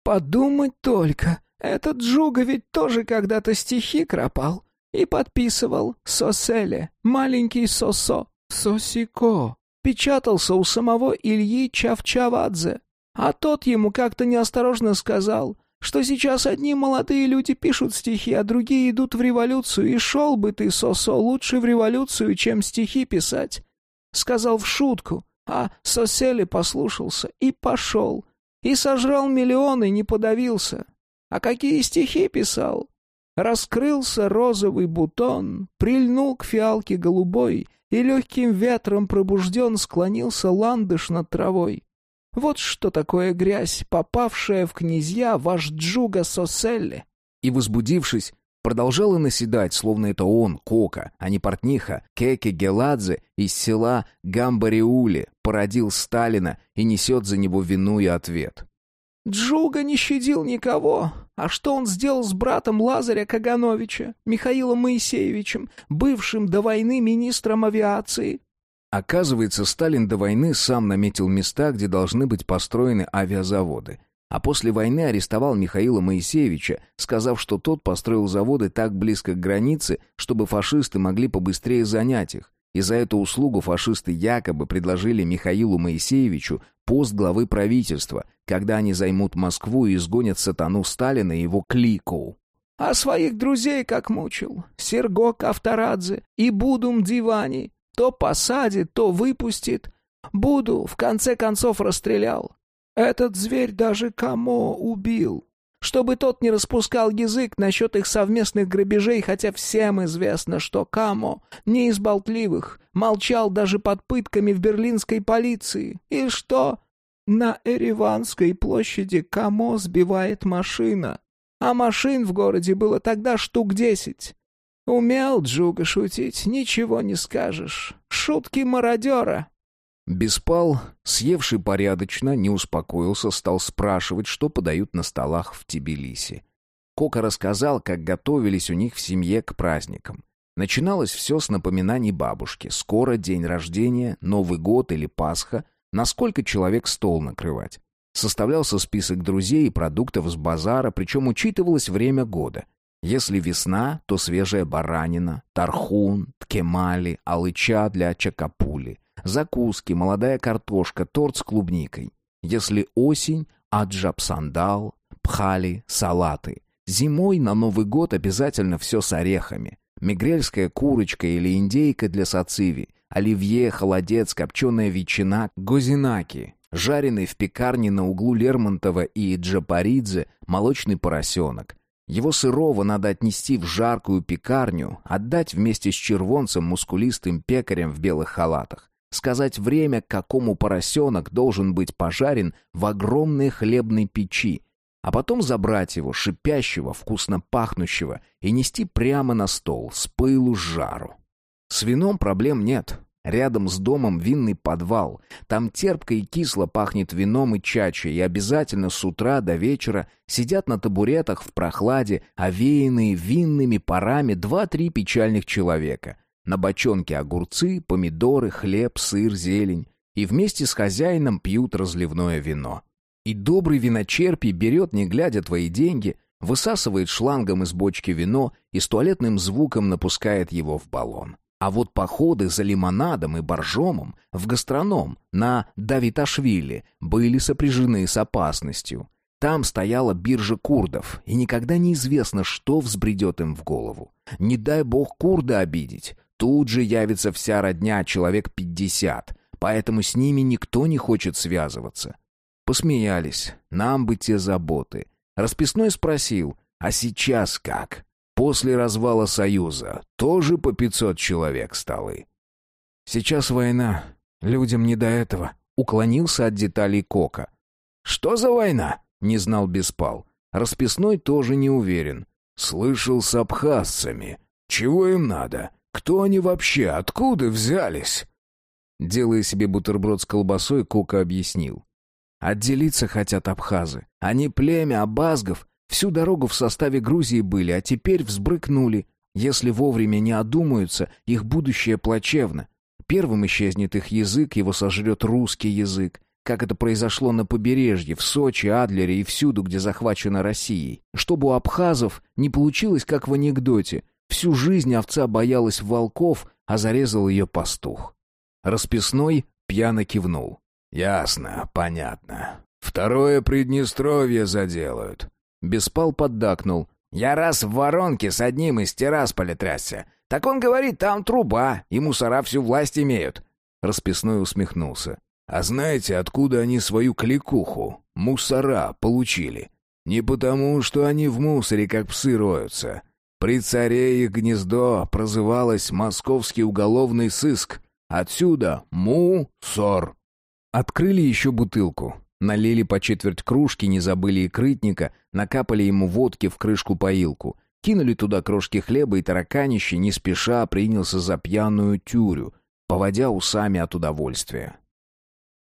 «Подумать только, этот Джуга ведь тоже когда-то стихи кропал и подписывал «Соселе», «Маленький Сосо», «Сосико». Печатался у самого Ильи Чавчавадзе. А тот ему как-то неосторожно сказал, что сейчас одни молодые люди пишут стихи, а другие идут в революцию, и шел бы ты, Сосо, лучше в революцию, чем стихи писать. Сказал в шутку, а Сосели послушался и пошел, и сожрал миллионы, не подавился. А какие стихи писал? Раскрылся розовый бутон, прильнул к фиалке голубой, и легким ветром пробужден склонился ландыш над травой. Вот что такое грязь, попавшая в князья ваш Джуга Соселли. И, возбудившись, продолжала наседать, словно это он, Кока, а не портниха, Кеке Геладзе из села Гамбариули, породил Сталина и несет за него вину и ответ. Джуга не щадил никого. А что он сделал с братом Лазаря Кагановича, Михаилом Моисеевичем, бывшим до войны министром авиации? Оказывается, Сталин до войны сам наметил места, где должны быть построены авиазаводы. А после войны арестовал Михаила Моисеевича, сказав, что тот построил заводы так близко к границе, чтобы фашисты могли побыстрее занять их. И за эту услугу фашисты якобы предложили Михаилу Моисеевичу пост главы правительства, когда они займут Москву и изгонят сатану Сталина и его клику. А своих друзей как мучил. Серго Кавторадзе и Будум Дивани. То посадит, то выпустит. Буду, в конце концов, расстрелял. Этот зверь даже Камо убил. Чтобы тот не распускал язык насчет их совместных грабежей, хотя всем известно, что Камо не из болтливых, молчал даже под пытками в берлинской полиции. И что? На Эреванской площади Камо сбивает машина. А машин в городе было тогда штук десять. Умел Джуга шутить, ничего не скажешь. Шутки мародера. Беспал, съевший порядочно, не успокоился, стал спрашивать, что подают на столах в Тбилиси. Кока рассказал, как готовились у них в семье к праздникам. Начиналось все с напоминаний бабушки. Скоро день рождения, Новый год или Пасха. На сколько человек стол накрывать. Составлялся список друзей и продуктов с базара, причем учитывалось время года. Если весна, то свежая баранина, тархун, ткемали, алыча для чакапули, закуски, молодая картошка, торт с клубникой. Если осень, аджаб-сандал, пхали, салаты. Зимой на Новый год обязательно все с орехами. Мигрельская курочка или индейка для сациви, оливье, холодец, копченая ветчина, гозинаки, жареный в пекарне на углу Лермонтова и Джапаридзе молочный поросенок, его сырого надо отнести в жаркую пекарню, отдать вместе с червонцем мускулистым пекарем в белых халатах. Сказать время, к какому поросенок должен быть пожарен в огромной хлебной печи. а потом забрать его, шипящего, вкусно пахнущего, и нести прямо на стол, с пылу с жару. С вином проблем нет. Рядом с домом винный подвал. Там терпко и кисло пахнет вином и чачей, и обязательно с утра до вечера сидят на табуретах в прохладе, овеянные винными парами два-три печальных человека. На бочонке огурцы, помидоры, хлеб, сыр, зелень. И вместе с хозяином пьют разливное вино. И добрый виночерпий берет, не глядя, твои деньги, высасывает шлангом из бочки вино и с туалетным звуком напускает его в баллон. А вот походы за лимонадом и боржомом в гастроном на Давиташвили были сопряжены с опасностью. Там стояла биржа курдов, и никогда неизвестно, что взбредет им в голову. Не дай бог курда обидеть. Тут же явится вся родня, человек пятьдесят, поэтому с ними никто не хочет связываться. Посмеялись, нам бы те заботы. Расписной спросил, а сейчас как? После развала Союза тоже по 500 человек столы. Сейчас война, людям не до этого. Уклонился от деталей Кока. Что за война? Не знал Беспал. Расписной тоже не уверен. Слышал с абхазцами. Чего им надо? Кто они вообще? Откуда взялись? Делая себе бутерброд с колбасой, Кока объяснил. Отделиться хотят абхазы. Они племя абазгов, Всю дорогу в составе Грузии были, а теперь взбрыкнули. Если вовремя не одумаются, их будущее плачевно. Первым исчезнет их язык, его сожрет русский язык. Как это произошло на побережье, в Сочи, Адлере и всюду, где захвачена Россией. Чтобы у абхазов не получилось, как в анекдоте. Всю жизнь овца боялась волков, а зарезал ее пастух. Расписной пьяно кивнул. «Ясно, понятно. Второе Приднестровье заделают. Беспал поддакнул. «Я раз в воронке с одним из Тирасполя трясся. Так он говорит, там труба, и мусора всю власть имеют». Расписной усмехнулся. «А знаете, откуда они свою кликуху, мусора, получили? Не потому, что они в мусоре, как псы роются. При царе их гнездо прозывалось «Московский уголовный сыск». Отсюда «Му-сор». Открыли еще бутылку. Налили по четверть кружки, не забыли и крытника, накапали ему водки в крышку-поилку. Кинули туда крошки хлеба и тараканище, не спеша принялся за пьяную тюрю, поводя усами от удовольствия.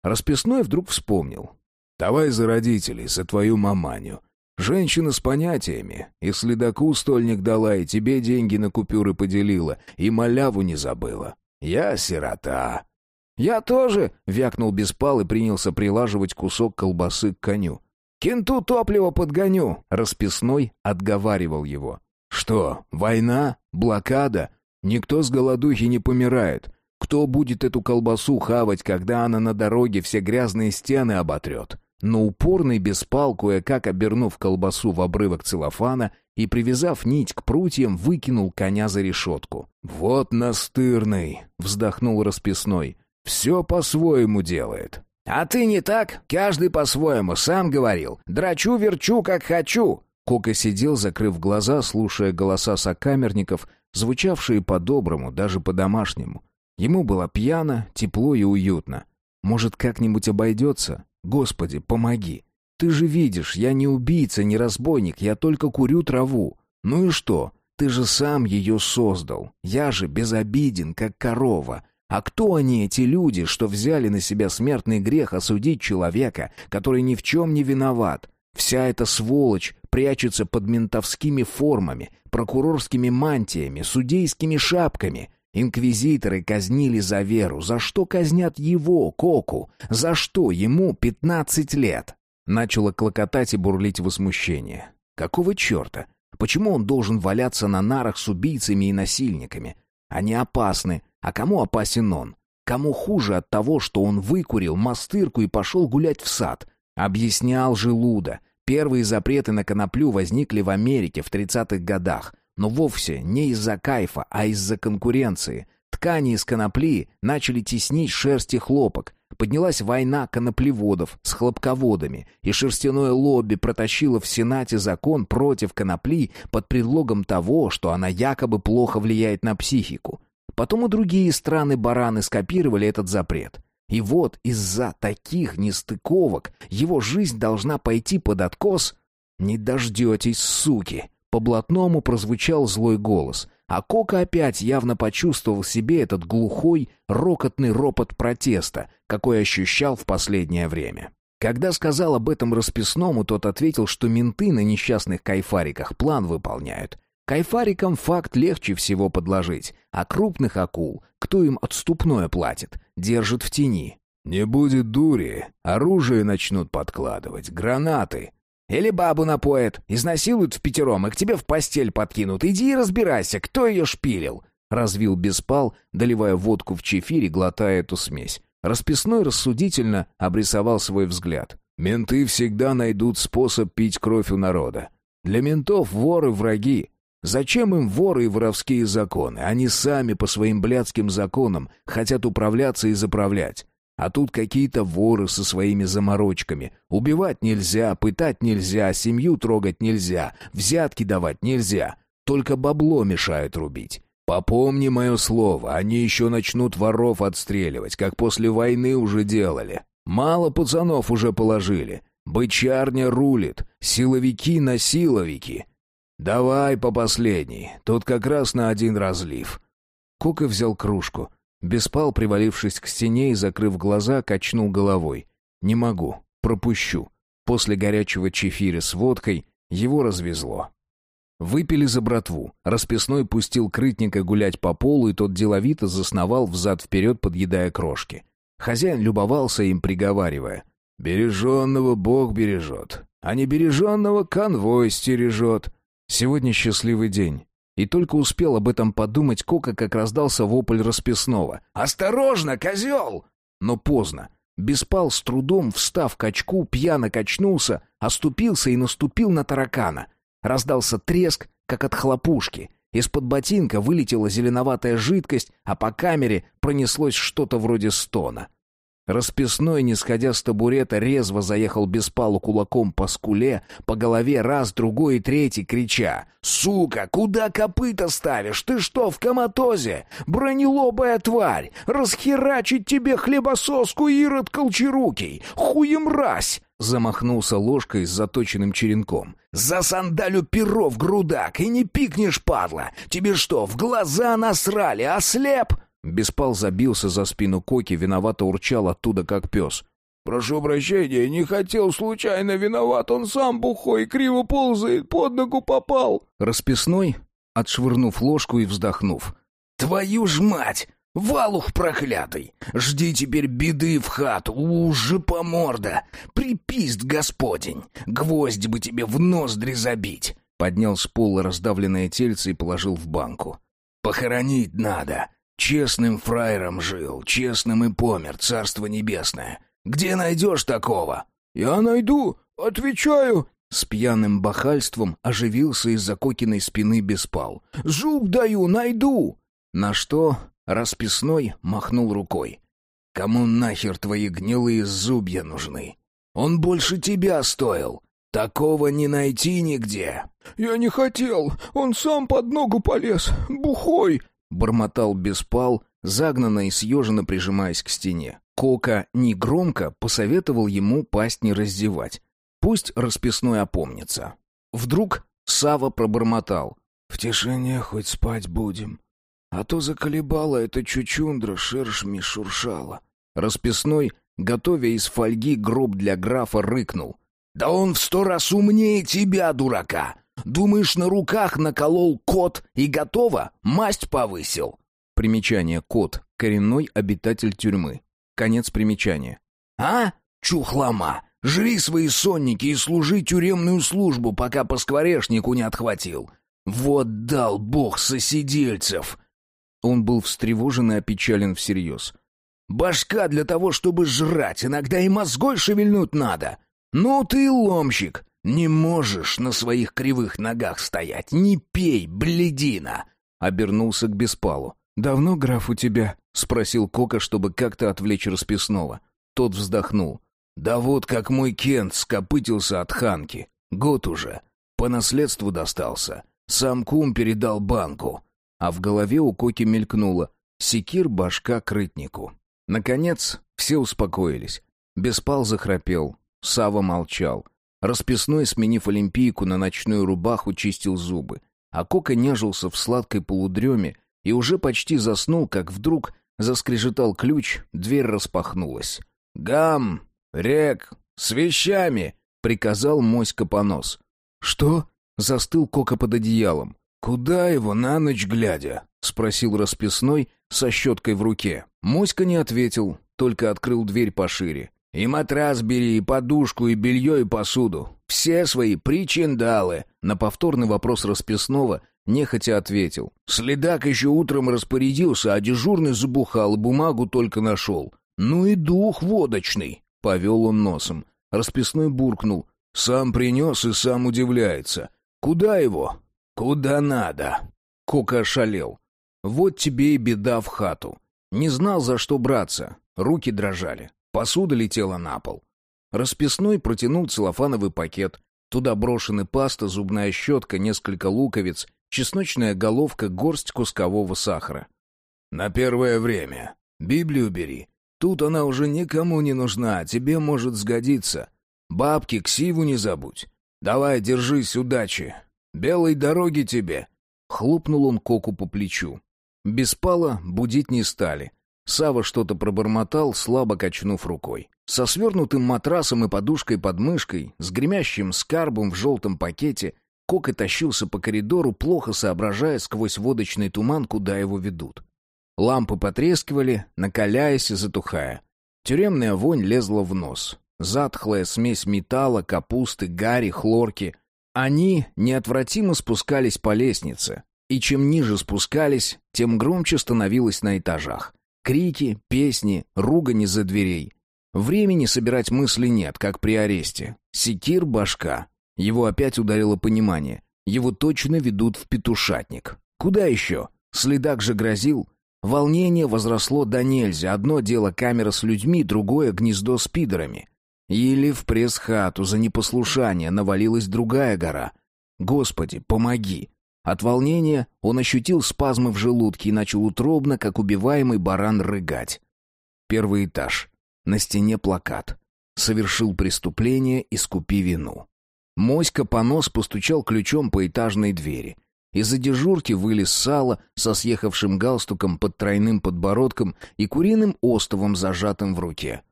Расписной вдруг вспомнил. «Давай за родителей, за твою маманю. Женщина с понятиями. И следаку стольник дала, и тебе деньги на купюры поделила, и маляву не забыла. Я сирота. «Я тоже!» — вякнул Беспал и принялся прилаживать кусок колбасы к коню. «Кенту топливо подгоню!» — расписной отговаривал его. «Что, война? Блокада? Никто с голодухи не помирает. Кто будет эту колбасу хавать, когда она на дороге все грязные стены оботрет?» Но упорный Беспал, кое-как обернув колбасу в обрывок целлофана и, привязав нить к прутьям, выкинул коня за решетку. «Вот настырный!» — вздохнул расписной. Все по-своему делает. А ты не так? Каждый по-своему, сам говорил. Драчу-верчу, как хочу. Кока сидел, закрыв глаза, слушая голоса сокамерников, звучавшие по-доброму, даже по-домашнему. Ему было пьяно, тепло и уютно. Может, как-нибудь обойдется? Господи, помоги. Ты же видишь, я не убийца, не разбойник, я только курю траву. Ну и что? Ты же сам ее создал. Я же безобиден, как корова. А кто они, эти люди, что взяли на себя смертный грех осудить человека, который ни в чем не виноват? Вся эта сволочь прячется под ментовскими формами, прокурорскими мантиями, судейскими шапками. Инквизиторы казнили за веру. За что казнят его, Коку? За что ему пятнадцать лет? Начало клокотать и бурлить возмущение. Какого черта? Почему он должен валяться на нарах с убийцами и насильниками? Они опасны, а кому опасен он? Кому хуже от того, что он выкурил мастырку и пошел гулять в сад? Объяснял желуда. Первые запреты на коноплю возникли в Америке в 30-х годах, но вовсе не из-за кайфа, а из-за конкуренции. Ткани из конопли начали теснить шерсть и хлопок. Поднялась война коноплеводов с хлопководами, и шерстяное лобби протащило в Сенате закон против конопли под предлогом того, что она якобы плохо влияет на психику. Потом и другие страны-бараны скопировали этот запрет. И вот из-за таких нестыковок его жизнь должна пойти под откос. «Не дождетесь, суки!» По блатному прозвучал злой голос, а Кока опять явно почувствовал в себе этот глухой, рокотный ропот протеста, какой ощущал в последнее время. Когда сказал об этом расписному, тот ответил, что менты на несчастных кайфариках план выполняют. Кайфарикам факт легче всего подложить, а крупных акул, кто им отступное платит, держит в тени. «Не будет дури, оружие начнут подкладывать, гранаты», или бабу напоят, изнасилуют в пятером и к тебе в постель подкинут. Иди и разбирайся, кто ее шпилил!» Развил беспал, доливая водку в чефир и глотая эту смесь. Расписной рассудительно обрисовал свой взгляд. «Менты всегда найдут способ пить кровь у народа. Для ментов воры враги. Зачем им воры и воровские законы? Они сами по своим блядским законам хотят управляться и заправлять. А тут какие-то воры со своими заморочками. Убивать нельзя, пытать нельзя, семью трогать нельзя, взятки давать нельзя. Только бабло мешает рубить. Попомни мое слово, они еще начнут воров отстреливать, как после войны уже делали. Мало пацанов уже положили. Бычарня рулит, силовики на силовики. Давай по последней, тут как раз на один разлив. Кока взял кружку, Беспал, привалившись к стене и закрыв глаза, качнул головой. «Не могу. Пропущу». После горячего чефира с водкой его развезло. Выпили за братву. Расписной пустил крытника гулять по полу, и тот деловито засновал взад-вперед, подъедая крошки. Хозяин любовался им, приговаривая. «Береженного Бог бережет, а не береженного конвой стережет». Сегодня счастливый день. И только успел об этом подумать Кока, как раздался вопль расписного. «Осторожно, козел!» Но поздно. Беспал с трудом, встав к очку, пьяно качнулся, оступился и наступил на таракана. Раздался треск, как от хлопушки. Из-под ботинка вылетела зеленоватая жидкость, а по камере пронеслось что-то вроде стона. Расписной, не сходя с табурета, резво заехал без палу кулаком по скуле, по голове раз, другой и третий, крича. «Сука, куда копыта ставишь? Ты что, в коматозе? Бронелобая тварь! Расхерачить тебе хлебососку, Ирод Колчарукий! Хуемразь!» Замахнулся ложкой с заточенным черенком. «За сандалю перов, грудак, и не пикнешь, падла! Тебе что, в глаза насрали, ослеп?» Беспал забился за спину Коки, виновато урчал оттуда, как пес. «Прошу прощения, не хотел, случайно виноват, он сам бухой, криво ползает, под ногу попал». Расписной, отшвырнув ложку и вздохнув. «Твою ж мать! Валух проклятый! Жди теперь беды в хату, уже по морда! Припист, господень! Гвоздь бы тебе в ноздри забить!» Поднял с пола раздавленное тельце и положил в банку. «Похоронить надо!» Честным фраером жил, честным и помер, царство небесное. Где найдешь такого?» «Я найду, отвечаю!» С пьяным бахальством оживился из-за Кокиной спины беспал. «Зуб даю, найду!» На что расписной махнул рукой. «Кому нахер твои гнилые зубья нужны? Он больше тебя стоил. Такого не найти нигде». «Я не хотел, он сам под ногу полез, бухой!» Бормотал беспал, загнанно и съеженно прижимаясь к стене. Кока негромко посоветовал ему пасть не раздевать. Пусть расписной опомнится. Вдруг Сава пробормотал. «В тишине хоть спать будем. А то заколебала эта чучундра, шершми шуршала». Расписной, готовя из фольги гроб для графа, рыкнул. «Да он в сто раз умнее тебя, дурака! Думаешь, на руках наколол кот и готово? Масть повысил. Примечание кот коренной обитатель тюрьмы. Конец примечания. А? Чухлома. Жри свои сонники и служи тюремную службу, пока по скворечнику не отхватил. Вот дал бог сосидельцев. Он был встревожен и опечален всерьез. Башка для того, чтобы жрать, иногда и мозгой шевельнуть надо. Ну ты ломщик, «Не можешь на своих кривых ногах стоять! Не пей, бледина!» Обернулся к Беспалу. «Давно граф у тебя?» — спросил Кока, чтобы как-то отвлечь расписного. Тот вздохнул. «Да вот как мой Кент скопытился от Ханки. Год уже. По наследству достался. Сам кум передал банку». А в голове у Коки мелькнуло. Секир башка крытнику. Наконец, все успокоились. Беспал захрапел. Сава молчал. Расписной, сменив олимпийку на ночную рубаху, чистил зубы. А Кока нежился в сладкой полудреме и уже почти заснул, как вдруг заскрежетал ключ, дверь распахнулась. «Гам! Рек! С вещами!» — приказал Моська понос. «Что?» — застыл Кока под одеялом. «Куда его на ночь глядя?» — спросил расписной со щеткой в руке. Моська не ответил, только открыл дверь пошире. «И матрас бери, и подушку, и белье, и посуду. Все свои причиндалы!» На повторный вопрос расписного нехотя ответил. «Следак еще утром распорядился, а дежурный забухал и бумагу только нашел. Ну и дух водочный!» — повел он носом. Расписной буркнул. «Сам принес и сам удивляется. Куда его?» «Куда надо?» Кока ошалел. «Вот тебе и беда в хату. Не знал, за что браться. Руки дрожали. Посуда летела на пол. Расписной протянул целлофановый пакет. Туда брошены паста, зубная щетка, несколько луковиц, чесночная головка, горсть кускового сахара. «На первое время. Библию бери. Тут она уже никому не нужна, тебе может сгодиться. Бабки, ксиву не забудь. Давай, держись, удачи. Белой дороги тебе!» Хлопнул он Коку по плечу. Беспала будить не стали. Сава что-то пробормотал, слабо качнув рукой. Со свернутым матрасом и подушкой под мышкой, с гремящим скарбом в желтом пакете, Кока тащился по коридору, плохо соображая сквозь водочный туман, куда его ведут. Лампы потрескивали, накаляясь и затухая. Тюремная вонь лезла в нос. Затхлая смесь металла, капусты, гари, хлорки. Они неотвратимо спускались по лестнице. И чем ниже спускались, тем громче становилось на этажах. Крики, песни, ругань из-за дверей. Времени собирать мысли нет, как при аресте. Секир башка. Его опять ударило понимание. Его точно ведут в петушатник. Куда еще? Следак же грозил. Волнение возросло до нельзя. Одно дело камера с людьми, другое — гнездо с пидорами. Или в пресс-хату за непослушание навалилась другая гора. Господи, помоги! От волнения он ощутил спазмы в желудке и начал утробно, как убиваемый баран, рыгать. Первый этаж. На стене плакат. «Совершил преступление, искупи вину». Моська понос постучал ключом по этажной двери. Из-за дежурки вылез сало со съехавшим галстуком под тройным подбородком и куриным остовом, зажатым в руке.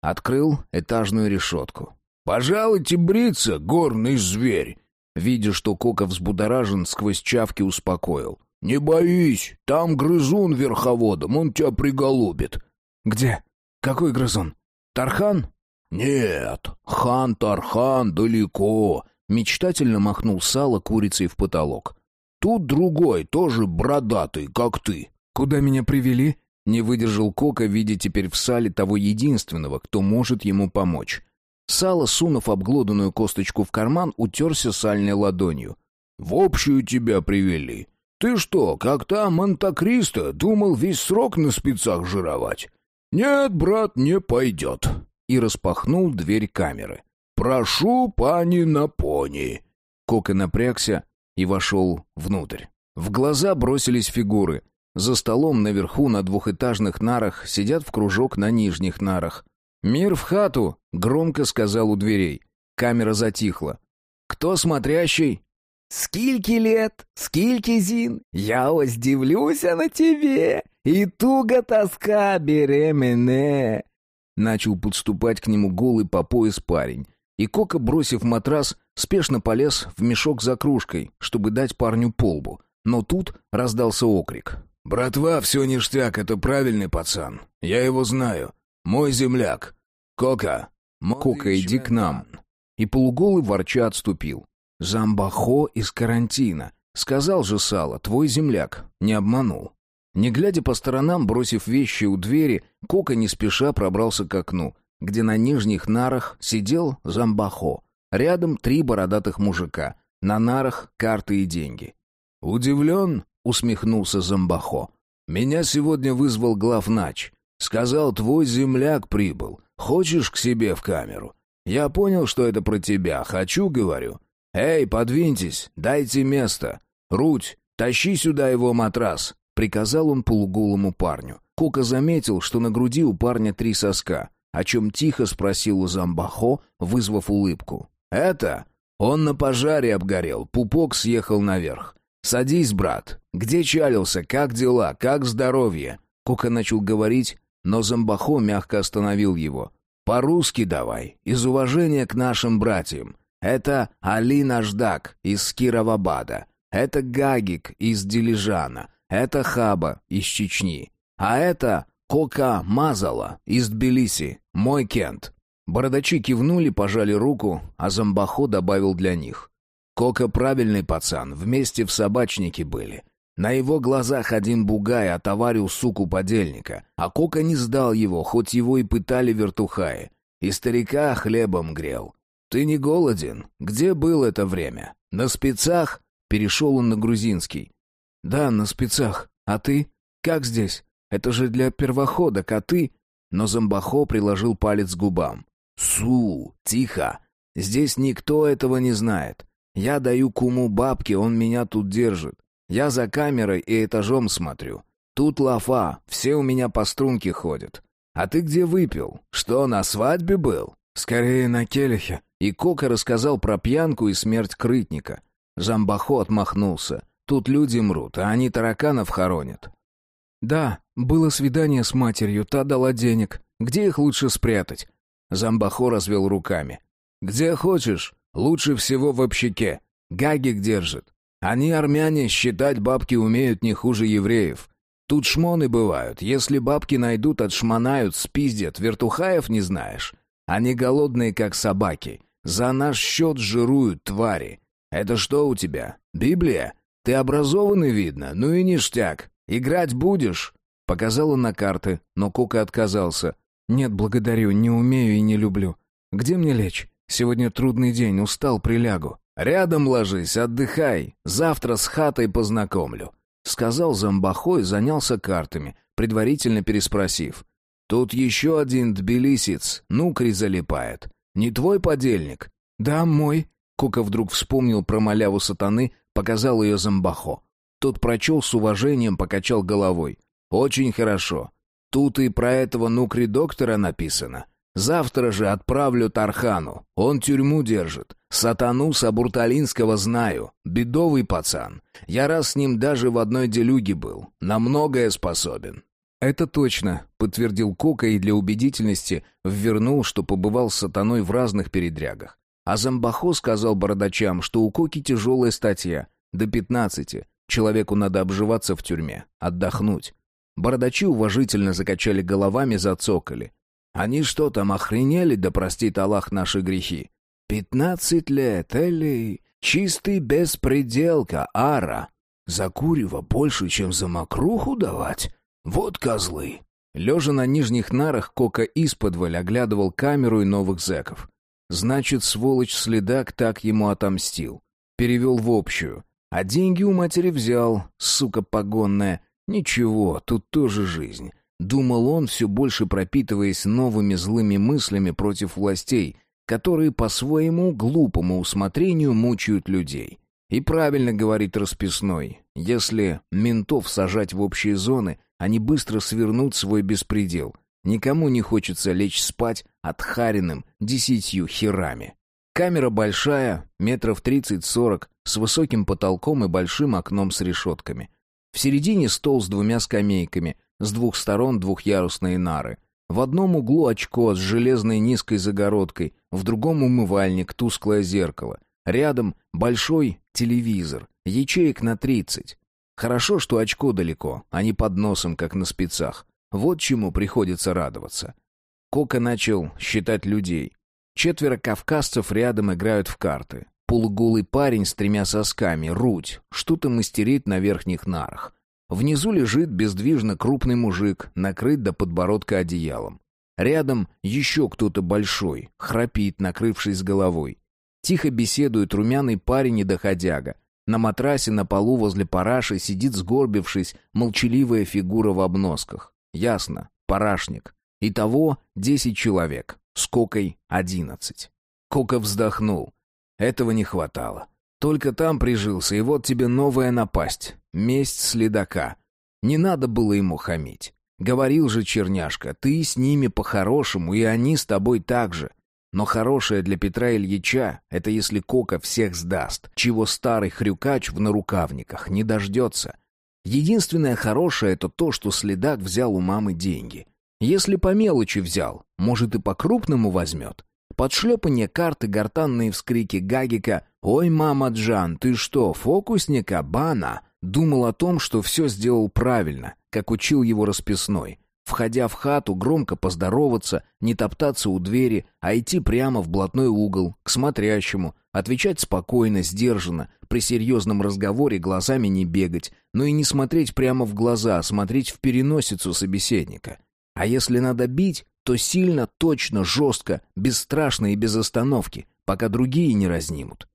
Открыл этажную решетку. «Пожалуйте бриться, горный зверь!» Видя, что Кока взбудоражен, сквозь чавки успокоил. «Не боись, там грызун верховодом, он тебя приголубит». «Где? Какой грызун? Тархан?» «Нет, хан Тархан далеко», — мечтательно махнул сало курицей в потолок. «Тут другой, тоже бородатый, как ты». «Куда меня привели?» — не выдержал Кока, видя теперь в сале того единственного, кто может ему помочь. Сало, сунув обглоданную косточку в карман, утерся сальной ладонью. «В общую тебя привели. Ты что, как там Монте-Кристо, думал весь срок на спецах жировать? Нет, брат, не пойдет». И распахнул дверь камеры. «Прошу, пани на пони». Кока напрягся и вошел внутрь. В глаза бросились фигуры. За столом наверху на двухэтажных нарах сидят в кружок на нижних нарах. «Мир в хату!» — громко сказал у дверей. Камера затихла. «Кто смотрящий?» «Скільки лет, скільки зін, я ось дивлюся на тебе, и туго тоска бере мене!» Начал подступать к нему голый по пояс парень. И Кока, бросив матрас, спешно полез в мешок за кружкой, чтобы дать парню полбу. Но тут раздался окрик. «Братва, все ништяк, это правильный пацан. Я его знаю. Мой земляк. Кока. Кока, иди к нам. И полуголый ворча отступил. Замбахо из карантина. Сказал же Сало, твой земляк. Не обманул. Не глядя по сторонам, бросив вещи у двери, Кока не спеша пробрался к окну, где на нижних нарах сидел Замбахо. Рядом три бородатых мужика. На нарах карты и деньги. «Удивлен?» — усмехнулся Замбахо. «Меня сегодня вызвал главнач. Сказал, твой земляк прибыл. Хочешь к себе в камеру? Я понял, что это про тебя. Хочу, говорю. Эй, подвиньтесь, дайте место. Руть, тащи сюда его матрас. Приказал он полуголому парню. Кока заметил, что на груди у парня три соска, о чем тихо спросил у Замбахо, вызвав улыбку. Это? Он на пожаре обгорел, пупок съехал наверх. Садись, брат. Где чалился? Как дела? Как здоровье? Кока начал говорить, но Замбахо мягко остановил его. По-русски давай, из уважения к нашим братьям. Это Али Наждак из Кировабада. Это Гагик из Дилижана. Это Хаба из Чечни. А это Кока Мазала из Тбилиси, мой Кент. Бородачи кивнули, пожали руку, а Замбахо добавил для них. Кока правильный пацан, вместе в собачнике были. На его глазах один бугай отоварил суку подельника, а Кока не сдал его, хоть его и пытали вертухаи. И старика хлебом грел. «Ты не голоден? Где был это время? На спецах?» Перешел он на грузинский. «Да, на спецах. А ты? Как здесь? Это же для первохода, а ты...» Но Замбахо приложил палец к губам. «Су, тихо. Здесь никто этого не знает. Я даю куму бабки, он меня тут держит. Я за камерой и этажом смотрю. Тут лафа, все у меня по струнке ходят. А ты где выпил? Что, на свадьбе был? Скорее на келихе. И Кока рассказал про пьянку и смерть крытника. Замбахо отмахнулся. Тут люди мрут, а они тараканов хоронят. Да, было свидание с матерью, та дала денег. Где их лучше спрятать? Замбахо развел руками. Где хочешь, лучше всего в общаке. Гагик держит. Они, армяне, считать бабки умеют не хуже евреев. Тут шмоны бывают. Если бабки найдут, отшмонают, спиздят. Вертухаев не знаешь. Они голодные, как собаки. За наш счет жируют твари. Это что у тебя? Библия? Ты образованный, видно. Ну и ништяк. Играть будешь?» Показала на карты, но Кока отказался. «Нет, благодарю, не умею и не люблю. Где мне лечь? Сегодня трудный день, устал, прилягу». «Рядом ложись, отдыхай. Завтра с хатой познакомлю», — сказал Замбахо и занялся картами, предварительно переспросив. «Тут еще один тбилисец, нукри залипает. Не твой подельник?» «Да, мой». Кока вдруг вспомнил про маляву сатаны, показал ее Замбахо. Тот прочел с уважением, покачал головой. «Очень хорошо. Тут и про этого нукри-доктора написано. Завтра же отправлю Тархану. Он тюрьму держит. Сатану Сабурталинского знаю. Бедовый пацан. Я раз с ним даже в одной делюге был. На многое способен». «Это точно», — подтвердил Кока и для убедительности ввернул, что побывал с сатаной в разных передрягах. А Замбахо сказал бородачам, что у Коки тяжелая статья, до пятнадцати. Человеку надо обживаться в тюрьме, отдохнуть. Бородачи уважительно закачали головами, зацокали. Они что там, охренели, да простит Аллах наши грехи? Пятнадцать лет, Эли, чистый беспределка, ара. За курево больше, чем за мокруху давать? Вот козлы. Лежа на нижних нарах, Кока исподволь оглядывал камеру и новых зэков. Значит, сволочь-следак так ему отомстил. Перевел в общую. А деньги у матери взял, сука погонная. Ничего, тут тоже жизнь. Думал он, все больше пропитываясь новыми злыми мыслями против властей, которые по своему глупому усмотрению мучают людей. И правильно говорит расписной, если ментов сажать в общие зоны, они быстро свернут свой беспредел. Никому не хочется лечь спать отхаренным десятью херами. Камера большая, метров тридцать-сорок, с высоким потолком и большим окном с решетками. В середине стол с двумя скамейками, с двух сторон двухъярусные нары. В одном углу очко с железной низкой загородкой, в другом умывальник, тусклое зеркало. Рядом большой телевизор, ячеек на тридцать. Хорошо, что очко далеко, а не под носом, как на спецах. Вот чему приходится радоваться. Кока начал считать людей. Четверо кавказцев рядом играют в карты. Полуголый парень с тремя сосками, руть, что-то мастерит на верхних нарах. Внизу лежит бездвижно крупный мужик, накрыт до подбородка одеялом. Рядом еще кто-то большой, храпит, накрывшись головой. Тихо беседует румяный парень и доходяга. На матрасе на полу возле параши сидит сгорбившись молчаливая фигура в обносках. Ясно, парашник. Итого десять человек, с Кокой одиннадцать. Кока вздохнул. Этого не хватало. Только там прижился, и вот тебе новая напасть. Месть следака. Не надо было ему хамить. Говорил же черняшка, ты с ними по-хорошему, и они с тобой так же. Но хорошее для Петра Ильича — это если Кока всех сдаст, чего старый хрюкач в нарукавниках не дождется. Единственное хорошее — это то, что следак взял у мамы деньги. Если по мелочи взял, может и по крупному возьмет. Подшлепанье карты, гортанные вскрики Гагика «Ой, мама Джан, ты что, фокусника, бана?» Думал о том, что все сделал правильно, как учил его расписной. Входя в хату, громко поздороваться, не топтаться у двери, а идти прямо в блатной угол, к смотрящему, отвечать спокойно, сдержанно, при серьезном разговоре глазами не бегать, но и не смотреть прямо в глаза, а смотреть в переносицу собеседника. А если надо бить, то сильно, точно, жестко, бесстрашно и без остановки, пока другие не разнимут.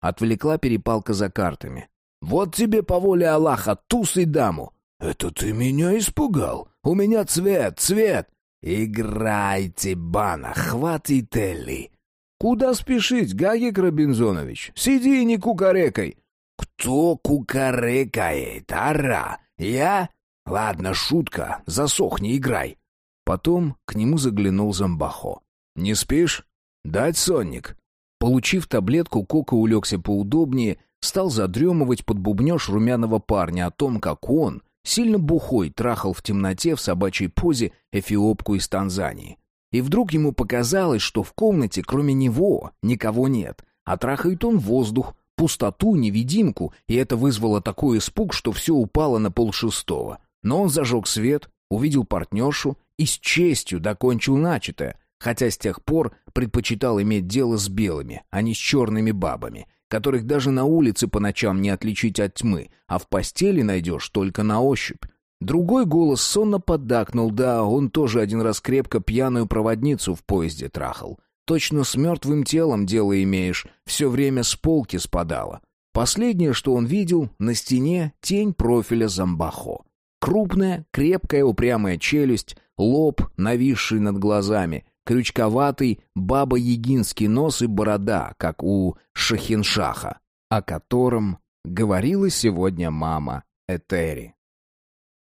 Отвлекла перепалка за картами. «Вот тебе по воле Аллаха туз и даму!» «Это ты меня испугал! У меня цвет, цвет!» «Играйте, бана, хватит Элли!» «Куда спешить, Гагик Робинзонович? Сиди и не кукарекай!» «Кто кукарекает, ара? Я? Ладно, шутка, засохни, играй!» Потом к нему заглянул Замбахо. «Не спишь? Дать сонник?» Получив таблетку, Кока улегся поудобнее, стал задремывать под бубнеж румяного парня о том, как он, сильно бухой, трахал в темноте в собачьей позе эфиопку из Танзании. И вдруг ему показалось, что в комнате кроме него никого нет, а трахает он воздух, пустоту, невидимку, и это вызвало такой испуг, что все упало на полшестого. Но он зажег свет, увидел партнершу и с честью докончил начатое, хотя с тех пор предпочитал иметь дело с белыми, а не с черными бабами, которых даже на улице по ночам не отличить от тьмы, а в постели найдешь только на ощупь. Другой голос сонно поддакнул, да, он тоже один раз крепко пьяную проводницу в поезде трахал. Точно с мертвым телом дело имеешь, все время с полки спадало. Последнее, что он видел, на стене тень профиля Замбахо. Крупная, крепкая, упрямая челюсть, лоб, нависший над глазами, крючковатый баба-ягинский нос и борода, как у Шахиншаха, о котором говорила сегодня мама Этери.